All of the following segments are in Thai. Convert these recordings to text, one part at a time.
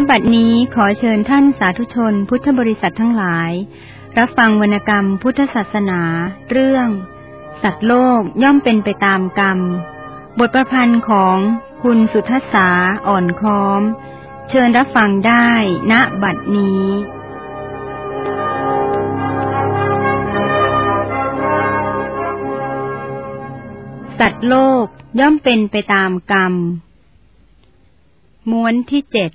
ณบัดนี้ขอเชิญท่านสาธุชนพุทธบริษัททั้งหลาย รับฟังวรรณกรรมพุทธศาสนา เรื่อง สัตว์โลกย่อมเป็นไปตามกรรม บทประพันธ์ของคุณสุทัศสาอ่อนค้อม เชิญรับฟังได้ณบัดนี้สัตว์โลกย่อมเป็นไปตามกรรม ม้วนที่เจ็ด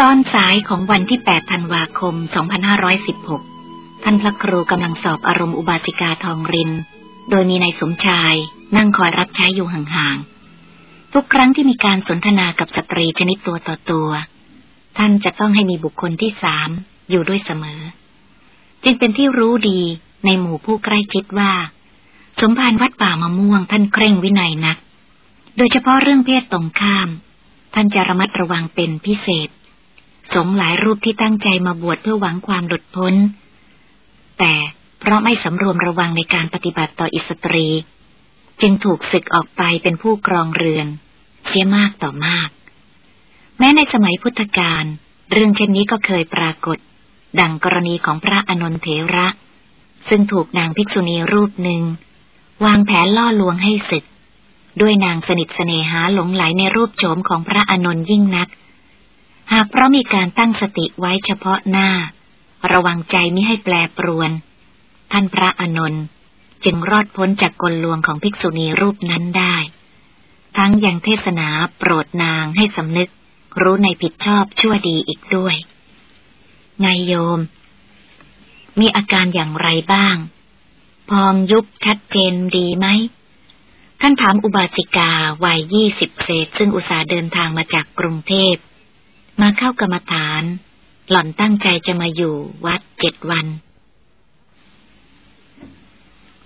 ตอนสายของวันที่ 8 ธันวาคม 2516 ท่านพระครูกำลังสอบอารมณ์อุบาสิกาทองริน โดยมีนายสมชาย นั่งคอยรับใช้อยู่ห่างๆ ทุกครั้งที่มีการสนทนากับสตรีชนิดตัวต่อตัว ท่านจะต้องให้มีบุคคลที่สามอยู่ด้วยเสมอ จึงเป็นที่รู้ดีในหมู่ผู้ใกล้ชิดว่า สมภารวัดป่ามะม่วงท่านเคร่งวินัยนัก โดยเฉพาะเรื่องเพศตรงข้าม ท่านจะระมัดระวังเป็นพิเศษ สงหลายรูปที่ตั้งใจมาบวชเพื่อหวังความหลุดพ้น แต่เพราะไม่สำรวมระวังในการปฏิบัติต่ออิสตรี จึงถูกศึกออกไปเป็นผู้กรองเรือน เสียมากต่อมาก แม้ในสมัยพุทธกาลเรื่องเช่นนี้ก็เคยปรากฏ ดังกรณีของพระอนนทเถระ ซึ่งถูกนางภิกษุณีรูปหนึ่ง วางแผนล่อลวงให้ศึก ด้วยนางสนิทเสน่หาหลงไหลในรูปโฉมของพระอนนท์ยิ่งนัก หากเพราะมีการตั้งสติไว้เฉพาะหน้า ระวังใจมิให้แปรปรวน ท่านพระอนนท์จึงรอดพ้นจากกลลวงของภิกษุณีรูปนั้นได้ ทั้งยังเทศนาโปรดนางให้สำนึก รู้ในผิดชอบชั่วดีอีกด้วย ไงโยม มีอาการอย่างไรบ้าง พองยุบชัดเจนดีไหมท่านถามอุบาสิกาวัยยี่สิบเศษ ซึ่งอุตส่าห์เดินทางมาจากกรุงเทพ มาเข้ากรรมฐาน หล่อนตั้งใจจะมาอยู่วัดเจ็ดวัน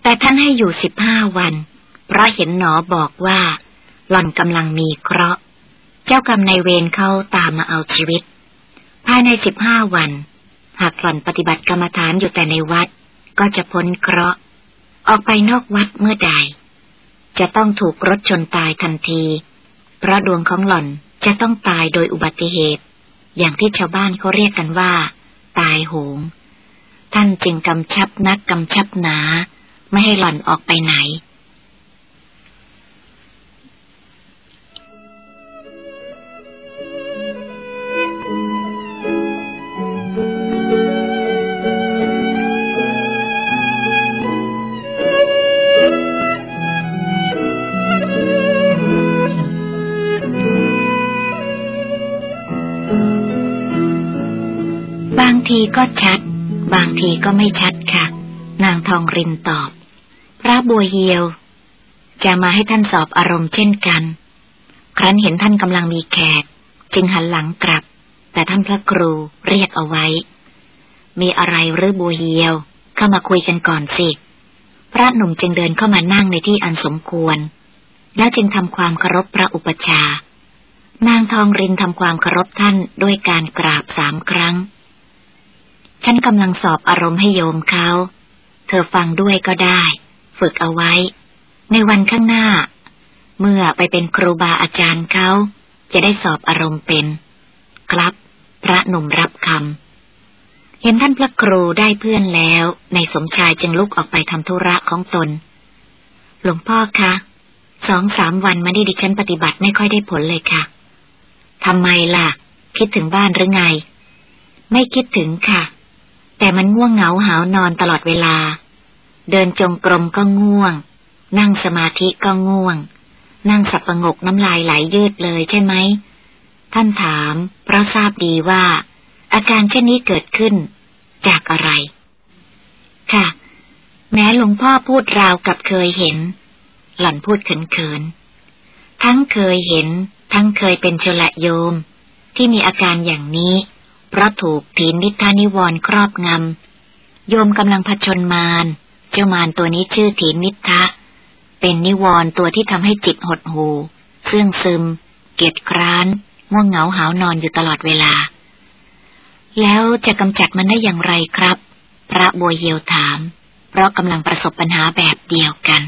แต่ท่านให้อยู่สิบห้าวัน เพราะเห็นหนอบอกว่า หล่อนกำลังมีเคราะห์ เจ้ากรรมในายเวรเข้าตามมาเอาชีวิต ภายในสิบห้าวัน หากหล่อนปฏิบัติกรรมฐานอยู่แต่ในวัด ก็จะพ้นเคราะห์ ออกไปนอกวัดเมื่อใด จะต้องถูกรถชนตายทันที เพราะดวงของหล่อน จะต้องตายโดยอุบัติเหตุ อย่างที่ชาวบ้านเขาเรียกกันว่า ตายโหง ท่านจึงกำชับนักกำชับหนา ไม่ให้หล่อนออกไปไหน ทีก็ชัด บางทีก็ไม่ชัดค่ะ นางทองรินตอบ พระบัวเฮียว จะมาให้ท่านสอบอารมณ์เช่นกัน ครั้นเห็นท่านกำลังมีแขก จึงหันหลังกลับ แต่ท่านพระครูเรียกเอาไว้ มีอะไรหรือบัวเฮียว เข้ามาคุยกันก่อนสิ พระหนุ่มจึงเดินเข้ามานั่งในที่อันสมควร แล้วจึงทำความเคารพพระอุปชานางทองรินทำความเคารพท่านด้วยการกราบสามครั้ง ฉันกำลังสอบอารมณ์ให้โยมเขา เธอฟังด้วยก็ได้ ฝึกเอาไว้ ในวันข้างหน้า เมื่อไปเป็นครูบาอาจารย์เขา จะได้สอบอารมณ์เป็น ครับ พระหนุ่มรับคำ เห็นท่านพระครูได้เพื่อนแล้ว ในสมชายจึงลุกออกไปทำธุระของตน หลวงพ่อคะ สองสามวันมานี้ดิฉันปฏิบัติไม่ค่อยได้ผลเลยค่ะทำไมล่ะ คิดถึงบ้านหรือไง ไม่คิดถึงค่ะ แต่มันง่วงเหงาหาวนอนตลอดเวลา เดินจงกรมก็ง่วง นั่งสมาธิก็ง่วง นั่งสับประงกน้ำลายไหลยืดเลยใช่ไหม ท่านถาม เพราะทราบดีว่า อาการเช่นนี้เกิดขึ้น จากอะไร ค่ะ แม้หลวงพ่อพูดราวกับเคยเห็น หล่อนพูดเขินๆ ทั้งเคยเห็น ทั้งเคยเป็นชละโยม ที่มีอาการอย่างนี้ เพราะถูกถีนิทานิวรครอบงำ โยมกำลังผชนมาร เจ้ามารตัวนี้ชื่อถีนิทะ เป็นนิวรตัวที่ทำให้จิตหดหูเสื่องซึม เกียจคร้าน ง่วงเหงาหานอนอยู่ตลอดเวลา แล้วจะกำจัดมันได้อย่างไรครับ พระบัวเหียวถาม เพราะกำลังประสบปัญหาแบบเดียวกัน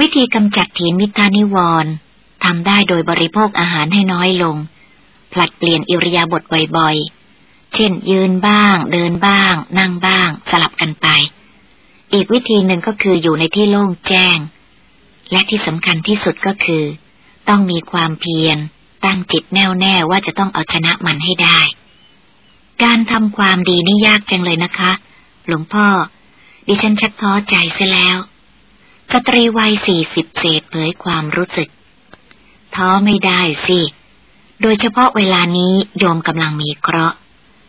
วิธีกำจัดถีนมิตานิวรทำได้โดยบริโภคอาหารให้น้อยลง ผลัดเปลี่ยนอิริยาบถบ่อยๆ เช่นยืนบ้าง เดินบ้าง นั่งบ้าง สลับกันไป อีกวิธีหนึ่งก็คืออยู่ในที่โล่งแจ้ง และที่สำคัญที่สุดก็คือ ต้องมีความเพียร ตั้งจิตแน่วแน่ว่าจะต้องเอาชนะมันให้ได้ การทำความดีนี่ยากจังเลยนะคะ หลวงพ่อ ดิฉันชักท้อใจเสียแล้ว สตรีวัยสี่สิบเศษเผยความรู้สึก ท้อไม่ได้สิ โดยเฉพาะเวลานี้โยมกำลังมีเคราะห์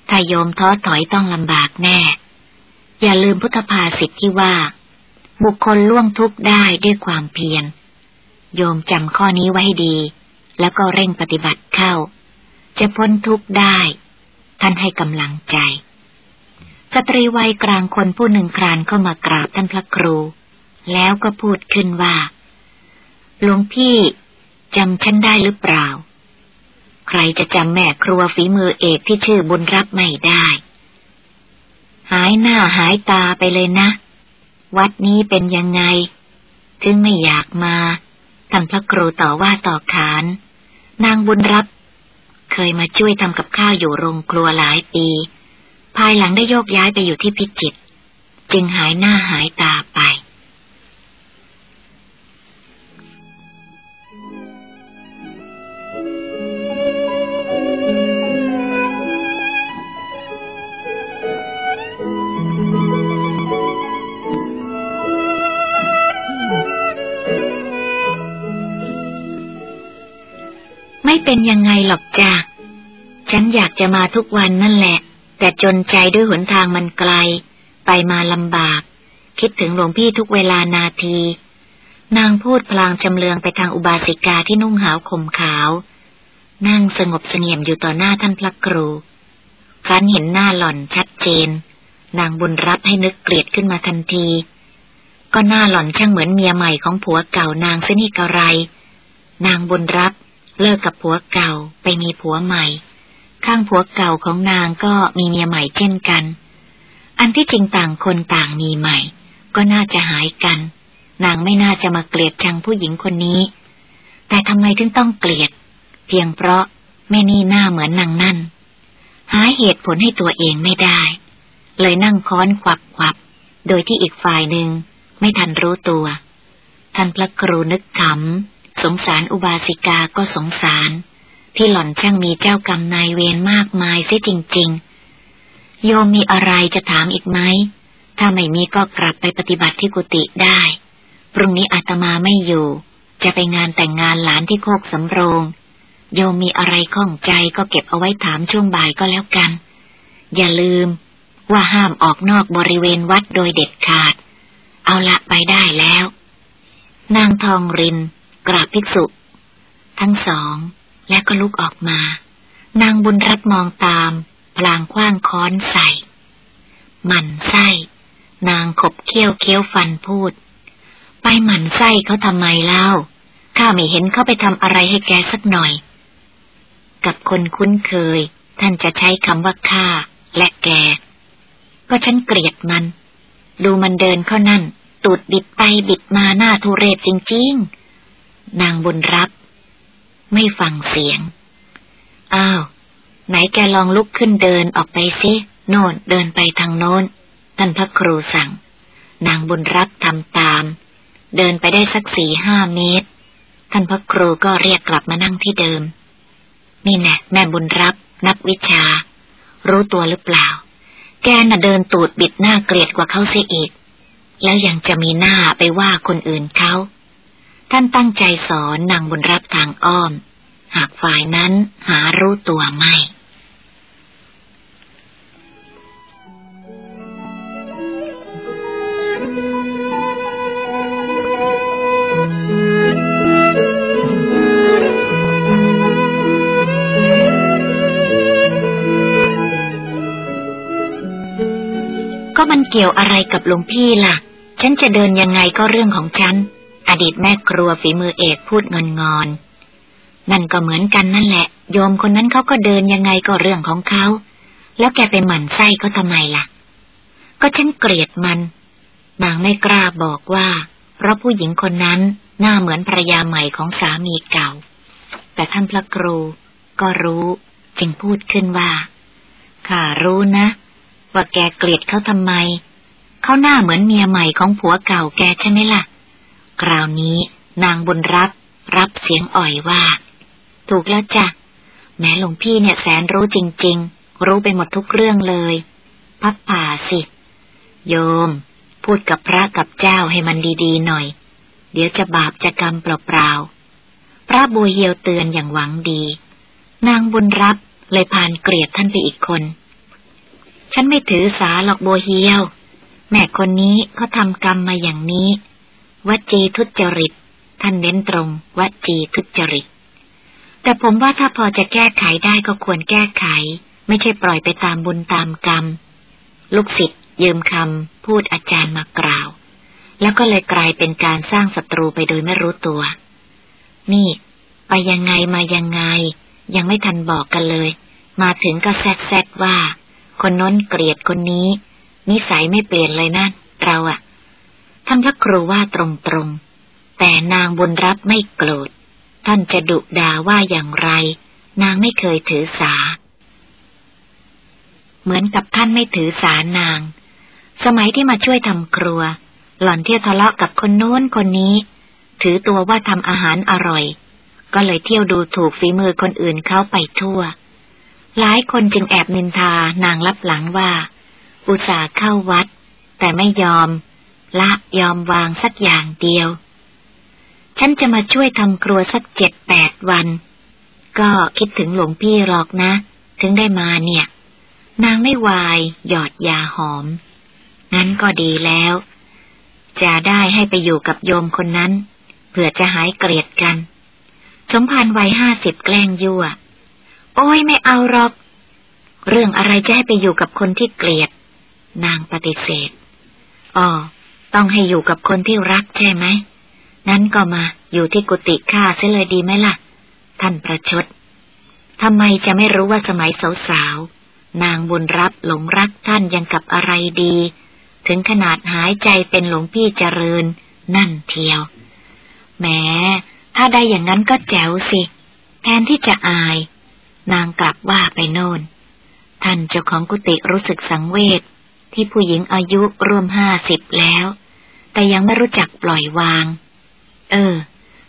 ถ้าโยมท้อถอยต้องลำบากแน่ อย่าลืมพุทธภาษิตที่ว่า บุคคลล่วงทุกข์ได้ด้วยความเพียร โยมจำข้อนี้ไว้ดี แล้วก็เร่งปฏิบัติเข้า จะพ้นทุกข์ได้ ท่านให้กำลังใจ สตรีวัยกลางคนผู้หนึ่งครานเข้ามากราบท่านพระครู แล้วก็พูดขึ้นว่า หลวงพี่จำฉันได้หรือเปล่า ใครจะจำแม่ครัวฝีมือเอกที่ชื่อบุญรับไม่ได้ หายหน้าหายตาไปเลยนะ วัดนี้เป็นยังไง ถึงไม่อยากมาท่านพระครูต่อว่าต่อขาน นางบุญรับ เคยมาช่วยทำกับข้าวอยู่โรงครัวหลายปี ภายหลังได้โยกย้ายไปอยู่ที่พิจิตรจึงหายหน้าหายตาไป ไม่เป็นยังไงหรอกจ้าฉันอยากจะมาทุกวันนั่นแหละ แต่จนใจด้วยหนทางมันไกล ไปมาลำบาก คิดถึงหลวงพี่ทุกเวลานาที นางพูดพลางจำเลืองไปทางอุบาสิกาที่นุ่งหาวข่มขาว นั่งสงบเสงี่ยมอยู่ต่อหน้าท่านพระครูครั้นเห็นหน้าหล่อนชัดเจน นางบุญรับให้นึกเกลียดขึ้นมาทันที ก็หน้าหล่อนช่างเหมือนเมียใหม่ของผัวเก่านางเสนิกะไร นางบุญรับ เลิกกับผัวเก่าไปมีผัวใหม่ ข้างผัวเก่าของนางก็มีเมียใหม่เช่นกัน อันที่จริงต่างคนต่างมีใหม่ ก็น่าจะหายกัน นางไม่น่าจะมาเกลียดชังผู้หญิงคนนี้ แต่ทำไมถึงต้องเกลียด เพียงเพราะแม่นี่หน้าเหมือนนางนั่น หาเหตุผลให้ตัวเองไม่ได้ เลยนั่งค้อนขวับขวับโดยที่อีกฝ่ายหนึ่งไม่ทันรู้ตัว ท่านพระครูนึกขำ สงสารอุบาสิกาก็สงสาร ที่หล่อนช่างมีเจ้ากรรมนายเวรมากมายเสียจริง ๆ โยมมีอะไรจะถามอีกไหม ถ้าไม่มีก็กลับไปปฏิบัติที่กุฏิได้ พรุ่งนี้อาตมาไม่อยู่ จะไปงานแต่งงานหลานที่โคกสำโรง โยมมีอะไรข้องใจก็เก็บเอาไว้ถามช่วงบ่ายก็แล้วกัน อย่าลืม ว่าห้ามออกนอกบริเวณวัดโดยเด็ดขาด เอาละไปได้แล้ว นางทองริน กราบภิกษุ ทั้งสองและก็ลุกออกมา นางบุญรับมองตามพลางคว้างค้อนใส่หมั่นไส้ นางขบเคี้ยวเคี้ยวฟันพูด ไปหมั่นไส้เขาทำไมเล่า ข้าไม่เห็นเขาไปทำอะไรให้แกสักหน่อย กับคนคุ้นเคย ท่านจะใช้คำว่าข้าและแก ก็ฉันเกลียดมัน ดูมันเดินเข้านั่น ตูดบิดไปบิดมาหน้าทุเรศจริง ๆ นางบุญรับ ไม่ฟังเสียง อ้าว ไหนแกลองลุกขึ้นเดินออกไปซิโน่นเดินไปทางโน้น ท่านพระครูสั่ง นางบุญรับทำตาม เดินไปได้สักสี่ห้าเมตร ท่านพระครูก็เรียกกลับมานั่งที่เดิม นี่แน่แม่บุญรับ นักวิชา รู้ตัวหรือเปล่า แกน่ะเดินตูดบิดหน้าเกลียดกว่าเขาเสียอีกแล้วยังจะมีหน้าไปว่าคนอื่นเขา ท่านตั้งใจสอนนางบุญรับทางอ้อม หากฝ่ายนั้นหารู้ตัวไม่ก็มันเกี่ยวอะไรกับหลวงพี่ล่ะ ฉันจะเดินยังไงก็เรื่องของฉัน อดีตแม่ครัวฝีมือเอกพูดเงินงอน นั่นก็เหมือนกันนั่นแหละ โยมคนนั้นเขาก็เดินยังไงก็เรื่องของเขา แล้วแกไปหมั่นไส้เขาทำไมล่ะ ก็ฉันเกลียดมัน นางไม่กล้าบอกว่า เพราะผู้หญิงคนนั้นหน้าเหมือนภรรยาใหม่ของสามีเก่า แต่ท่านพระครูก็รู้จึงพูดขึ้นว่า ข้ารู้นะ ว่าแกเกลียดเขาทำไม เขาหน้าเหมือนเมียใหม่ของผัวเก่าแกใช่ไหมล่ะ คราวนี้นางบุญรับรับเสียงอ่อยว่า ถูกแล้วจ้ะ แม้หลวงพี่เนี่ยแสนรู้จริง ๆ รู้ไปหมดทุกเรื่องเลย พับผ่าสิ โยม พูดกับพระกับเจ้าให้มันดีๆหน่อย เดี๋ยวจะบาปจะกรรมเปล่าๆ พระบัวเหียวเตือนอย่างหวังดี นางบุญรับเลยพานเกลียดท่านไปอีกคน ฉันไม่ถือสาหรอกบัวเฮียว แม่คนนี้เขาทำกรรมมาอย่างนี้ วจีทุจริต ท่านเน้นตรงวจีทุจริต แต่ผมว่าถ้าพอจะแก้ไขได้ก็ควรแก้ไข ไม่ใช่ปล่อยไปตามบุญตามกรรม ลูกศิษย์ยืมคำพูดอาจารย์มากล่าว แล้วก็เลยกลายเป็นการสร้างศัตรูไปโดยไม่รู้ตัว นี่ ไปยังไงมายังไง ยังไม่ทันบอกกันเลย มาถึงก็แซดแซดว่า คนน้นเกลียดคนนี้ นิสัยไม่เปลี่ยนเลยนะเราอะ ท่านพระครูว่าตรงๆ แต่นางบุญรับไม่โกรธ ท่านจะดุด่าว่าอย่างไร นางไม่เคยถือสา เหมือนกับท่านไม่ถือสานาง สมัยที่มาช่วยทำครัว หล่อนเที่ยวทะเลาะกับคนโน้นคนนี้ ถือตัวว่าทำอาหารอร่อย ก็เลยเที่ยวดูถูกฝีมือคนอื่นเข้าไปทั่ว หลายคนจึงแอบนินทานางรับหลังว่า อุตส่าห์เข้าวัด แต่ไม่ยอม ละยอมวางสักอย่างเดียว ฉันจะมาช่วยทำครัวสักเจ็ดแปดวัน ก็คิดถึงหลวงพี่หรอกนะ ถึงได้มาเนี่ย นางไม่วาย หยอดยาหอม งั้นก็ดีแล้ว จะได้ให้ไปอยู่กับโยมคนนั้น เผื่อจะหายเกลียดกัน สมภารวัยห้าสิบแกล้งยั่ว โอ้ยไม่เอาหรอก เรื่องอะไรจะให้ไปอยู่กับคนที่เกลียด นางปฏิเสธอ๋อ ต้องให้อยู่กับคนที่รักใช่ไหม นั้นก็มาอยู่ที่กุฏิข้าเสียเลยดีไหมล่ะ ท่านประชดทำไมจะไม่รู้ว่าสมัยสาวๆ นางบุญรับหลงรักท่านยังกับอะไรดี ถึงขนาดหายใจเป็นหลวงพี่เจริญ นั่นเทียว แม้ถ้าได้อย่างนั้นก็แจ๋วสิ แทนที่จะอาย นางกลับว่าไปโน่น ท่านเจ้าของกุฏิรู้สึกสังเวชที่ผู้หญิงอายุรวมห้าสิบแล้ว แต่ยังไม่รู้จักปล่อยวาง เออ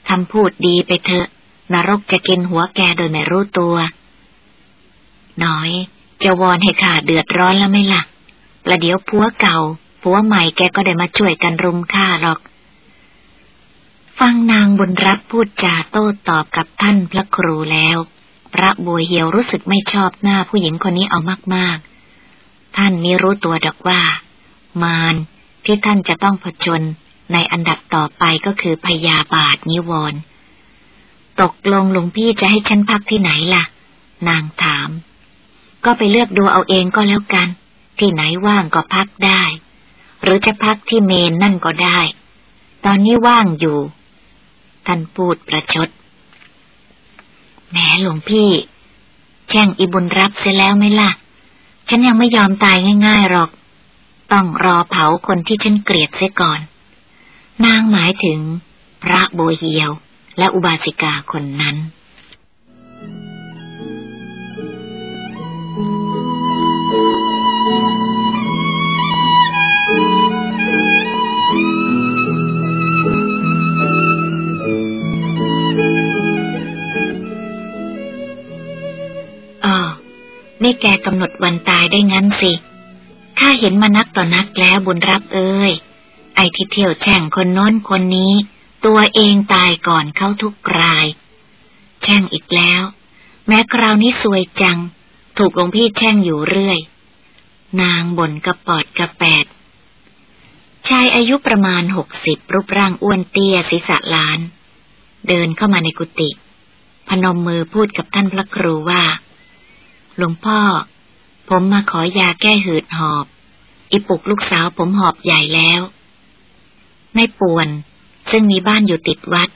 ทำพูดดีไปเถอะ นรกจะกินหัวแกโดยไม่รู้ตัว น้อย จะวอนให้ข้าเดือดร้อนแล้วไม่ละ่ะ ประเดี๋ยวผัวเก่าผัวใหม่แกก็ได้มาช่วยกันรุมฆ่าหรอก ฟังนางบุญรับพูดจาโต้ตอบกับท่านพระครูแล้ว พระบัวเหียวรู้สึกไม่ชอบหน้าผู้หญิงคนนี้เอามากๆ ท่านมีรู้ตัวดอกว่า มาร ที่ท่านจะต้องผจญในอันดับต่อไปก็คือพยาบาทนิวรณ์ตกลงหลวงพี่จะให้ฉันพักที่ไหนล่ะ นางถาม ก็ไปเลือกดูเอาเองก็แล้วกัน ที่ไหนว่างก็พักได้ หรือจะพักที่เมนนั่นก็ได้ ตอนนี้ว่างอยู่ ท่านพูดประชดแหมหลวงพี่ แช่งอิบุญรับเสียแล้วไหมล่ะ ฉันยังไม่ยอมตายง่ายๆหรอก ต้องรอเผาคนที่ฉันเกลียดเสียก่อน นางหมายถึง พระโบเฮียวและอุบาสิกาคนนั้นอ๋อนี่แกกำหนดวันตายได้งั้นสิ ข้าเห็นมานักต่อนักแล้วบุญรับเอ้ย ไอ้ที่เที่ยวแช่งคนโน้นคนนี้ ตัวเองตายก่อนเข้าทุกราย แช่งอีกแล้ว แม้คราวนี้สวยจัง ถูกหลวงพี่แช่งอยู่เรื่อย นางบ่นกระปอดกระแปด ชายอายุประมาณหกสิบรูปร่างอ้วนเตี้ยศีรษะล้าน เดินเข้ามาในกุฏิพนมมือพูดกับท่านพระครูว่า หลวงพ่อ ผมมาขอยาแก้หืดหอบอิปุกลูกสาวผมหอบใหญ่แล้วในป่วน ซึ่งมีบ้านอยู่ติดวัด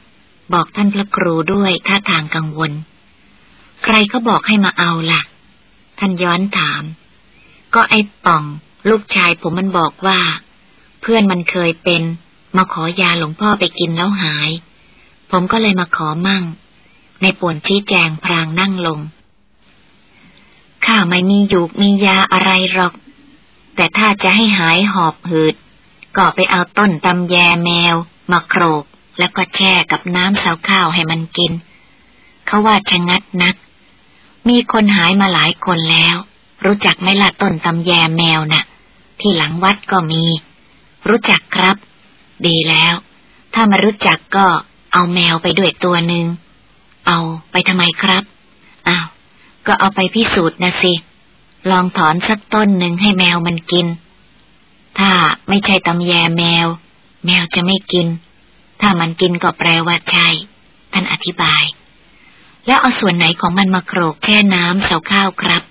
บอกท่านพระครูด้วยท่าทางกังวล ใครเขาบอกให้มาเอาละ่ะ ท่านย้อนถาม ก็ไอ้ป่อง ลูกชายผมมันบอกว่า เพื่อนมันเคยเป็น มาขอยาหลวงพ่อไปกินแล้วหาย ผมก็เลยมาขอมั่ง ในป่วนชี้แจงพรางนั่งลง ข้าไม่มียู่มียาอะไรหรอก แต่ถ้าจะให้หายหอบหืด ก็ไปเอาต้นตำแยแมว มาโครก แล้วก็แช่กับน้ำเสาข้าวให้มันกิน เขาว่าชะงัดนัก มีคนหายมาหลายคนแล้ว รู้จักไหมล่ะต้นตำแยแมวนะ่ะ ที่หลังวัดก็มี รู้จักครับ ดีแล้ว ถ้ามารู้จักก็เอาแมวไปด้วยตัวหนึ่ง เอาไปทำไมครับ ก็เอาไปพิสูจน์นะสิ ลองถอนสักต้นหนึ่งให้แมวมันกิน ถ้าไม่ใช่ตำแยแมว แมวจะไม่กิน ถ้ามันกินก็แปลว่าใช่ ท่านอธิบาย แล้วเอาส่วนไหนของมันมาโขลกแช่น้ำเสาข้าวครับ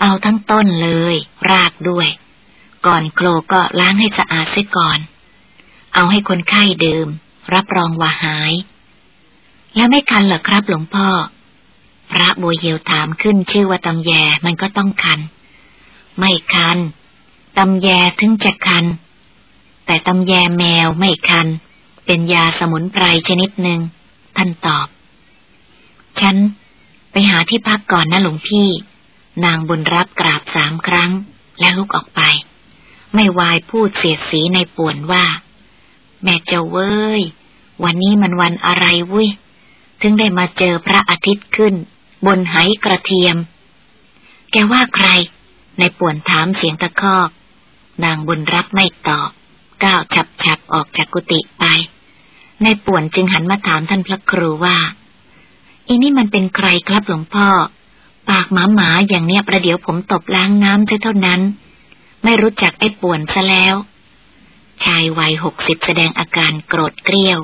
เอาทั้งต้นเลย รากด้วย ก่อนโขลก็ล้างให้สะอาดเสียก่อน เอาให้คนไข้ดื่ม รับรองว่าหาย แล้วไม่คันเหรอครับหลวงพ่อ พระบัวเหียวถามขึ้นชื่อว่าตำแยมันก็ต้องคัน ไม่คันตำแยถึงจะคัน แต่ตำแยแมวไม่คัน เป็นยาสมุนไพรชนิดหนึ่งท่านตอบ ฉัน ไปหาที่พักก่อนนะหลวงพี่ นางบุญรับกราบสามครั้ง แล้วลุกออกไป ไม่วายพูดเสียดสีในป่วนว่า แม่เจ้าเว้ย วันนี้มันวันอะไรวุ้ยถึงได้มาเจอพระอาทิตย์ขึ้น บนไหกระเทียม แกว่าใคร ในป่วนถามเสียงตะคอก นางบุญรับไม่ตอบ ก้าวฉับฉับออกจากกุฏิไป ในป่วนจึงหันมาถามท่านพระครูว่า อีนี่มันเป็นใครครับหลวงพ่อ ปากหมาหมาอย่างเนี้ยประเดี๋ยวผมตบล้างน้ำจะเท่านั้น ไม่รู้จักไอ้ป่วนซะแล้ว ชายวัยหกสิบแสดงอาการโกรธเกรี้ยว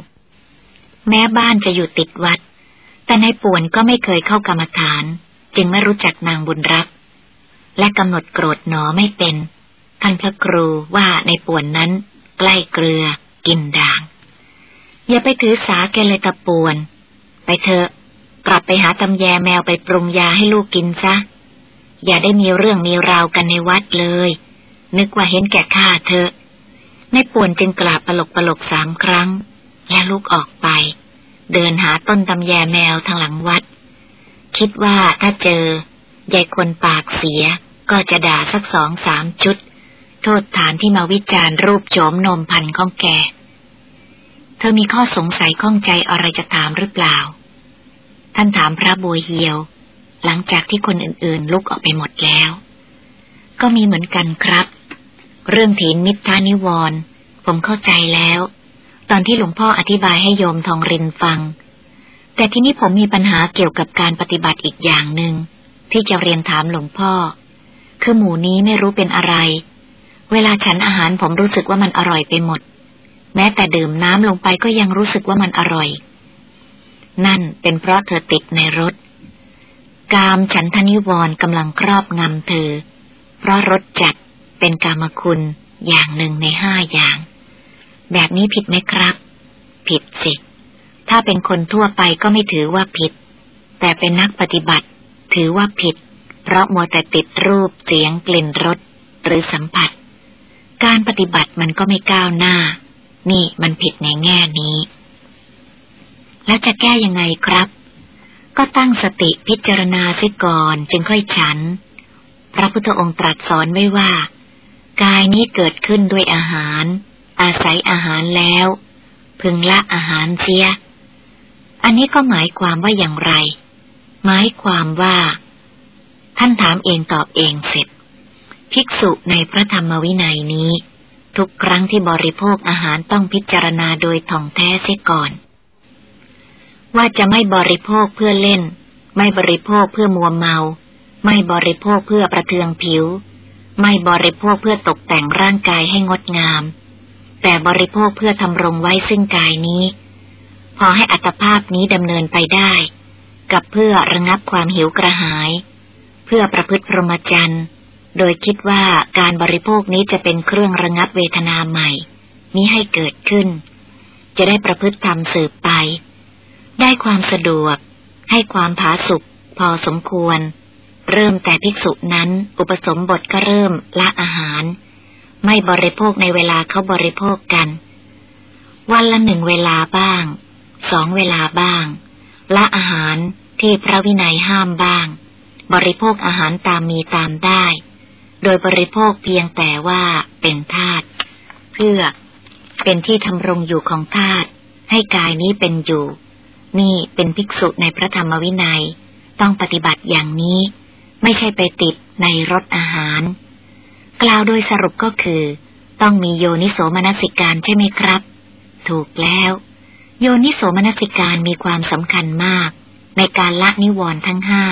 แม้บ้านจะอยู่ติดวัด แต่ในป่วนก็ไม่เคยเข้ากรรมฐาน จึงไม่รู้จักนางบุญรับและกำหนดโกรธหนอไม่เป็น ท่านพระครูว่าในป่วนนั้น ใกล้เกลือ กินด่าง อย่าไปถือสาแกเลยตะป่วน ไปเถอะ กลับไปหาตำแยแมวไปปรุงยาให้ลูกกินซะ อย่าได้มีเรื่องมีราวกันในวัดเลย นึกว่าเห็นแก่ข้าเถอะในป่วนจึงกราบปลกปลกสามครั้ง และลูกออกไป เดินหาต้นตำแยแมวทางหลังวัด คิดว่าถ้าเจอยายคนปากเสีย ก็จะด่าสักสองสามชุด โทษฐานที่มาวิจารณ์รูปโฉมนมพันของแก เธอมีข้อสงสัยข้องใจอะไรจะถามหรือเปล่า ท่านถามพระบัวเฮียว หลังจากที่คนอื่นๆลุกออกไปหมดแล้ว ก็มีเหมือนกันครับ เรื่องถีนมิทานิวรผมเข้าใจแล้ว ตอนที่หลวงพ่ออธิบายให้โยมทองรินฟัง แต่ที่นี้ผมมีปัญหาเกี่ยวกับการปฏิบัติอีกอย่างหนึ่งที่จะเรียนถามหลวงพ่อ คือหมูนี้ไม่รู้เป็นอะไร เวลาฉันอาหารผมรู้สึกว่ามันอร่อยไปหมด แม้แต่ดื่มน้ำลงไปก็ยังรู้สึกว่ามันอร่อย นั่นเป็นเพราะเธอติดในรถ กามฉันทนิวรกำลังครอบงำเธอ เพราะรถจัดเป็นกามคุณอย่างหนึ่งในห้าอย่าง แบบนี้ผิดไหมครับ ผิดสิ ถ้าเป็นคนทั่วไปก็ไม่ถือว่าผิด แต่เป็นนักปฏิบัติ ถือว่าผิด เพราะมัวแต่ติดรูปเสียงกลิ่นรสหรือสัมผัส การปฏิบัติมันก็ไม่ก้าวหน้า นี่มันผิดในแง่นี้ แล้วจะแก้ยังไงครับ ก็ตั้งสติพิจารณาซิก่อนจึงค่อยฉัน พระพุทธองค์ตรัสสอนไว้ว่า กายนี้เกิดขึ้นด้วยอาหาร อาศัยอาหารแล้ว พึงละอาหารเสีย อันนี้ก็หมายความว่าอย่างไร หมายความว่า ท่านถามเองตอบเองเสร็จ ภิกษุในพระธรรมวินัยนี้ ทุกครั้งที่บริโภคอาหารต้องพิจารณาโดยท่องแท้เสียก่อน ว่าจะไม่บริโภคเพื่อเล่น ไม่บริโภคเพื่อมัวเมา ไม่บริโภคเพื่อประเทืองผิว ไม่บริโภคเพื่อตกแต่งร่างกายให้งดงาม แต่บริโภคเพื่อทำรงไว้ซึ่งกายนี้ พอให้อัตภาพนี้ดำเนินไปได้ กับเพื่อระงับความหิวกระหาย เพื่อประพฤติพรหมจรรย์ โดยคิดว่าการบริโภคนี้จะเป็นเครื่องระงับเวทนาใหม่นี้ให้เกิดขึ้น จะได้ประพฤติธรรมสืบไป ได้ความสะดวก ให้ความผาสุกพอสมควร เริ่มแต่ภิกษุนั้น อุปสมบทก็เริ่มละอาหาร ไม่บริโภคในเวลาเขาบริโภคกัน วันละหนึ่งเวลาบ้าง สองเวลาบ้าง ละอาหารที่พระวินัยห้ามบ้าง บริโภคอาหารตามมีตามได้ โดยบริโภคเพียงแต่ว่าเป็นธาตุเพื่อเป็นที่ทำรงอยู่ของธาตุให้กายนี้เป็นอยู่ นี่เป็นภิกษุในพระธรรมวินัย ต้องปฏิบัติอย่างนี้ ไม่ใช่ไปติดในรสอาหาร กล่าวโดยสรุปก็คือ ต้องมีโยนิโสมนสิการใช่ไหมครับ ถูกแล้ว โยนิโสมนสิการมีความสำคัญมาก ในการละนิวรณ์ทั้งห้า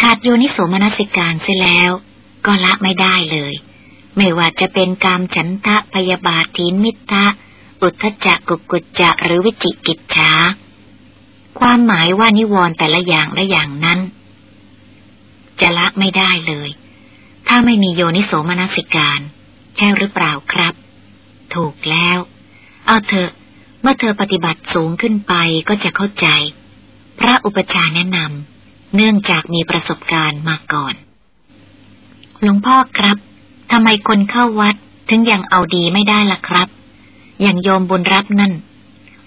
ขาดโยนิโสมนสิการเสียแล้ว ก็ละไม่ได้เลย ไม่ว่าจะเป็นกามฉันทะพยาบาททีนมิทะอุทธจักกุกุจจะหรือวิจิกิจฉาความหมายว่านิวรณ์แต่ละอย่างละอย่างนั้น จะละไม่ได้เลย ถ้าไม่มีโยนิโสมนสิการ ใช่หรือเปล่าครับ ถูกแล้ว เอาเถอะ เมื่อเธอปฏิบัติสูงขึ้นไปก็จะเข้าใจ พระอุปชาแนะนำเนื่องจากมีประสบการณ์มาก่อน หลวงพ่อครับทำไมคนเข้าวัดถึงยังเอาดีไม่ได้ล่ะครับ อย่างโยมบุญรับนั่น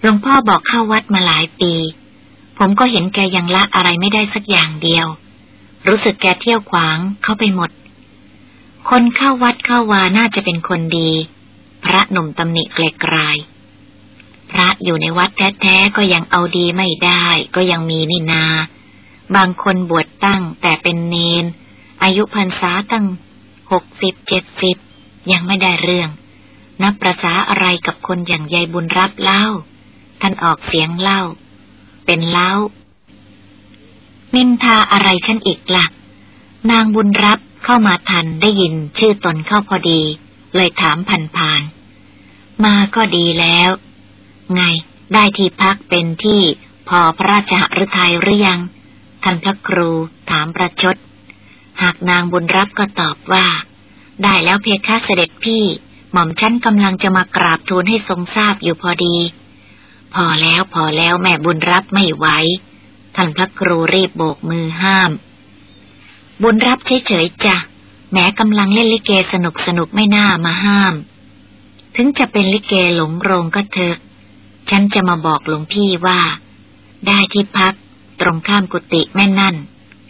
หลวงพ่อบอกเข้าวัดมาหลายปี ผมก็เห็นแกยังละอะไรไม่ได้สักอย่างเดียว รู้สึกแกเที่ยวขวางเข้าไปหมด คนเข้าวัดเข้าวาน่าจะเป็นคนดี พระหนุ่มตำหนิเกลกรายพระอยู่ในวัดแท้ๆก็ยังเอาดีไม่ได้ ก็ยังมีนินา บางคนบวชตั้งแต่เป็นเนน อายุพรรษาตั้งหกสิบเจ็ดสิบยังไม่ได้เรื่อง นับประษาอะไรกับคนอย่างยายบุญรับเล่า ท่านออกเสียงเล่า เป็นเล่านินทาอะไรฉันอีกละ่ะ นางบุญรับ เข้ามาทันได้ยินชื่อตนเข้าพอดี เลยถามผ่านผ่าน มาก็ดีแล้ว ไงได้ที่พักเป็นที่พอพระราชหฤทัยหรือยัง ท่านพระครูถามประชด หากนางบุญรับก็ตอบว่า ได้แล้วเพคะเสด็จพี่ หม่อมชั้นกำลังจะมากราบทูลให้ทรงทราบอยู่พอดี พอแล้วพอแล้วแม่บุญรับไม่ไหวท่านพระครูรีบโบกมือห้าม บุญรับเฉยๆจ้ะแม้กำลังเล่นลิเกสนุกสนุกไม่น่ามาห้าม ถึงจะเป็นลิเกหลงโรงก็เถอะ ฉันจะมาบอกหลวงพี่ว่า ได้ที่พัก ตรงข้ามกุฏิแม่นั่น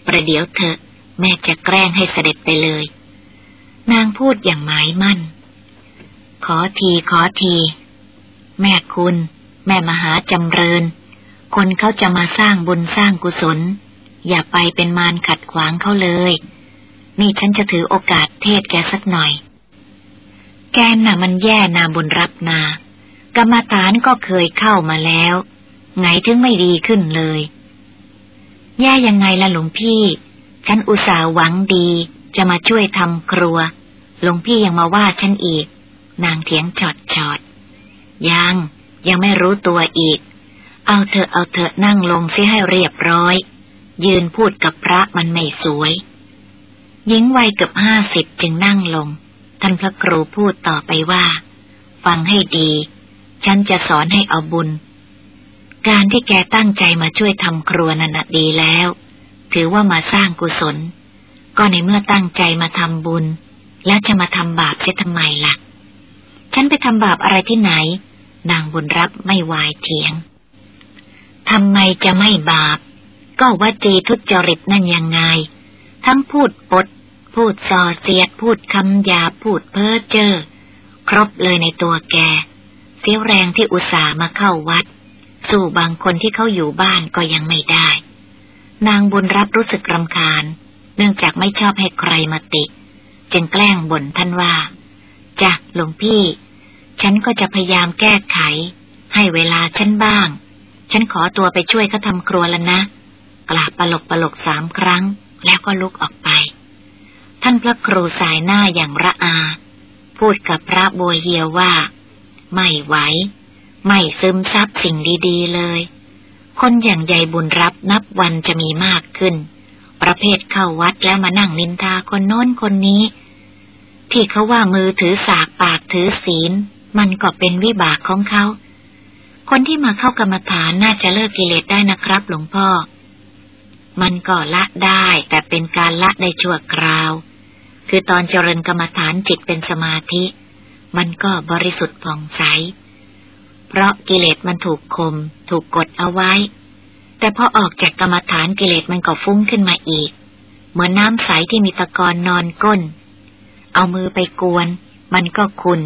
ประเดี๋ยวเถอะ แม่จะแกล้งให้เสด็จไปเลย นางพูดอย่างหมายมั่น ขอทีขอที แม่คุณ แม่มหาจำเริญ คนเขาจะมาสร้างบุญสร้างกุศล อย่าไปเป็นมารขัดขวางเขาเลย นี่ฉันจะถือโอกาสเทศแกสักหน่อย แกน่ะมันแย่นาบุญรับนากรรมฐานก็เคยเข้ามาแล้ว ไงถึงไม่ดีขึ้นเลย แย่ยังไงล่ะหลวงพี่ ฉันอุตส่าห์หวังดีจะมาช่วยทำครัว หลวงพี่ยังมาว่าฉันอีก นางเถียงชอดชอดยังยังไม่รู้ตัวอีก เอาเถอะเอาเถอะนั่งลงซิให้เรียบร้อย ยืนพูดกับพระมันไม่สวย หญิงวัยเกือบห้าสิบจึงนั่งลง ท่านพระครูพูดต่อไปว่า ฟังให้ดี ฉันจะสอนให้เอาบุญ การที่แกตั้งใจมาช่วยทำครัวนันดีแล้ว ถือว่ามาสร้างกุศล ก็ในเมื่อตั้งใจมาทำบุญ แล้วจะมาทำบาปเสียทำไมละ่ะ ฉันไปทำบาปอะไรที่ไหน นางบุญรับไม่วายเถียงทำไมจะไม่บาป ก็วจีทุจริตนั่นยังไง ทั้งพูดปด พูดส่อเสียด พูดคำหยาพูดเพ้อเจ้อครบเลยในตัวแก เสียแรงที่อุตส่าห์มาเข้าวัด สู้บางคนที่เขาอยู่บ้านก็ยังไม่ได้ นางบุญรับรู้สึกรำคาญ เนื่องจากไม่ชอบให้ใครมาติ จึงแกล้งบ่นท่านว่าจ้ะหลวงพี่ ฉันก็จะพยายามแก้ไข ให้เวลาฉันบ้าง ฉันขอตัวไปช่วยเขาทำครัวแล้วนะ กราบปลกปลกสามครั้ง แล้วก็ลุกออกไป ท่านพระครูสายหน้าอย่างระอา พูดกับพระบัวเฮียวว่า ไม่ไหว ไม่ซึมซับสิ่งดีๆเลย คนอย่างใหญ่บุญรับนับวันจะมีมากขึ้น ประเภทเข้าวัดแล้วมานั่งนินทาคนโน้นคนนี้ ที่เขาว่ามือถือสากปากถือศีล มันก็เป็นวิบากของเขาคนที่มาเข้ากรรมฐานน่าจะเลิกกิเลสได้นะครับหลวงพ่อ มันก็ละได้แต่เป็นการละในชั่วคราว คือตอนเจริญกรรมฐานจิตเป็นสมาธิ มันก็บริสุทธิ์ผ่องใส เพราะกิเลสมันถูกคม ถูกกดเอาไว้ แต่พอออกจากกรรมฐานกิเลสมันก็ฟุ้งขึ้นมาอีก เหมือนน้ำใสที่มีตะกอนนอนก้น เอามือไปกวน มันก็คุณ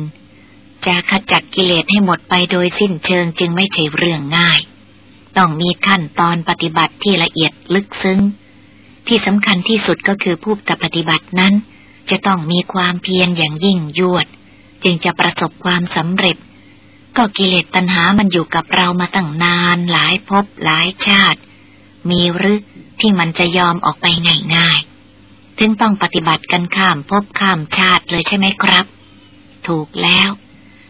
จะขจัดกิเลสให้หมดไปโดยสิ้นเชิงจึงไม่ใช่เรื่องง่าย ต้องมีขั้นตอนปฏิบัติที่ละเอียดลึกซึ้ง ที่สำคัญที่สุดก็คือผู้ปฏิบัตินั้น จะต้องมีความเพียรอย่างยิ่งยวด จึงจะประสบความสำเร็จ ก็กิเลสตัณหามันอยู่กับเรามาตั้งนานหลายภพหลายชาติ มีหรือที่มันจะยอมออกไปง่ายๆถึงต้องปฏิบัติกันข้ามภพข้ามชาติเลยใช่ไหมครับ ถูกแล้ว